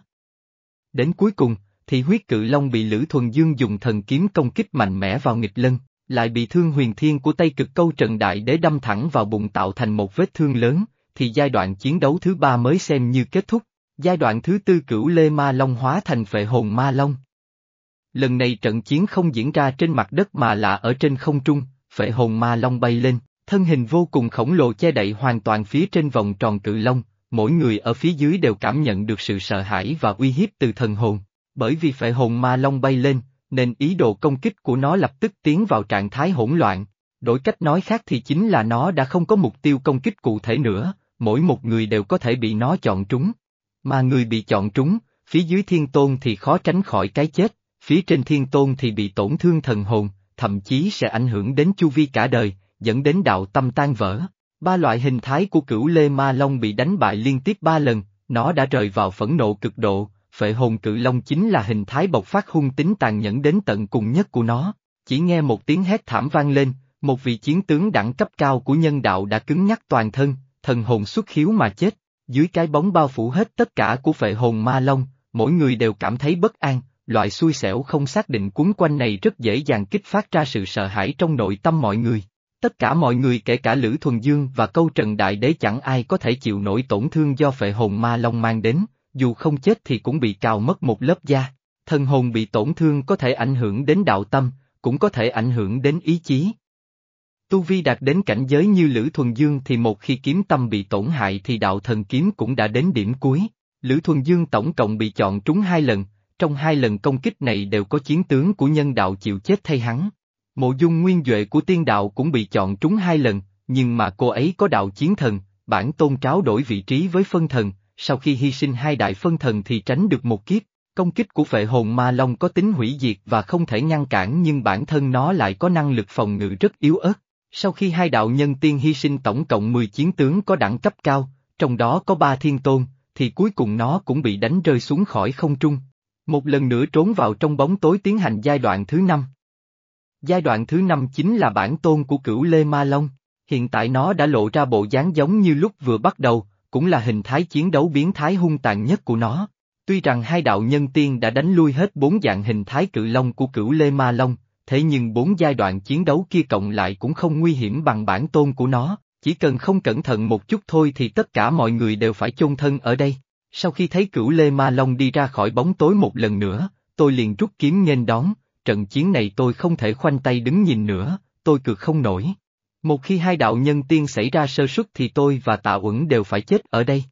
Đến cuối cùng, thị huyết cự long bị Lữ Thuần Dương dùng thần kiếm công kích mạnh mẽ vào nghịch lân, lại bị thương huyền thiên của Tây Cực Câu Trần Đại Đế đâm thẳng vào bụng tạo thành một vết thương lớn, thì giai đoạn chiến đấu thứ ba mới xem như kết thúc, giai đoạn thứ tư cửu Lê Ma Long hóa thành phệ hồn Ma Long. Lần này trận chiến không diễn ra trên mặt đất mà là ở trên không trung, phệ hồn Ma Long bay lên, thân hình vô cùng khổng lồ che đậy hoàn toàn phía trên vòng tròn cự long, mỗi người ở phía dưới đều cảm nhận được sự sợ hãi và uy hiếp từ thần hồn, bởi vì phệ hồn Ma Long bay lên, nên ý đồ công kích của nó lập tức tiến vào trạng thái hỗn loạn. Đổi cách nói khác thì chính là nó đã không có mục tiêu công kích cụ thể nữa, mỗi một người đều có thể bị nó chọn trúng. Mà người bị chọn trúng, phía dưới thiên tôn thì khó tránh khỏi cái chết, phía trên thiên tôn thì bị tổn thương thần hồn, thậm chí sẽ ảnh hưởng đến chu vi cả đời, dẫn đến đạo tâm tan vỡ. Ba loại hình thái của cửu Lê Ma Long bị đánh bại liên tiếp ba lần, nó đã rời vào phẫn nộ cực độ, phệ hồn cự long chính là hình thái bộc phát hung tính tàn nhẫn đến tận cùng nhất của nó. Chỉ nghe một tiếng hét thảm vang lên, một vị chiến tướng đẳng cấp cao của nhân đạo đã cứng nhắc toàn thân, thần hồn xuất khiếu mà chết. Dưới cái bóng bao phủ hết tất cả của phệ hồn ma long, mỗi người đều cảm thấy bất an, loại xui xẻo không xác định cuốn quanh này rất dễ dàng kích phát ra sự sợ hãi trong nội tâm mọi người. Tất cả mọi người kể cả Lữ Thuần Dương và câu Trần Đại Đế chẳng ai có thể chịu nổi tổn thương do phệ hồn ma long mang đến, dù không chết thì cũng bị cào mất một lớp da. Thân hồn bị tổn thương có thể ảnh hưởng đến đạo tâm, cũng có thể ảnh hưởng đến ý chí. Tu Vi đạt đến cảnh giới như Lữ Thuần Dương thì một khi kiếm tâm bị tổn hại thì đạo thần kiếm cũng đã đến điểm cuối. Lữ Thuần Dương tổng cộng bị chọn trúng hai lần, trong hai lần công kích này đều có chiến tướng của nhân đạo chịu chết thay hắn. Mộ dung nguyên Duệ của tiên đạo cũng bị chọn trúng hai lần, nhưng mà cô ấy có đạo chiến thần, bản tôn tráo đổi vị trí với phân thần, sau khi hy sinh hai đại phân thần thì tránh được một kiếp. Công kích của phệ hồn ma long có tính hủy diệt và không thể ngăn cản nhưng bản thân nó lại có năng lực phòng ngự rất yếu ớt. Sau khi hai đạo nhân tiên hy sinh tổng cộng 10 chiến tướng có đẳng cấp cao, trong đó có ba thiên tôn, thì cuối cùng nó cũng bị đánh rơi xuống khỏi không trung. Một lần nữa trốn vào trong bóng tối tiến hành giai đoạn thứ năm. Giai đoạn thứ năm chính là bản tôn của cửu Lê Ma Long, hiện tại nó đã lộ ra bộ dáng giống như lúc vừa bắt đầu, cũng là hình thái chiến đấu biến thái hung tàn nhất của nó. Tuy rằng hai đạo nhân tiên đã đánh lui hết bốn dạng hình thái cự long của cửu Lê Ma Long, thế nhưng bốn giai đoạn chiến đấu kia cộng lại cũng không nguy hiểm bằng bản tôn của nó, chỉ cần không cẩn thận một chút thôi thì tất cả mọi người đều phải chôn thân ở đây. Sau khi thấy cửu Lê Ma Long đi ra khỏi bóng tối một lần nữa, tôi liền rút kiếm nghênh đón, trận chiến này tôi không thể khoanh tay đứng nhìn nữa, tôi cực không nổi. Một khi hai đạo nhân tiên xảy ra sơ suất thì tôi và tạ uẩn đều phải chết ở đây.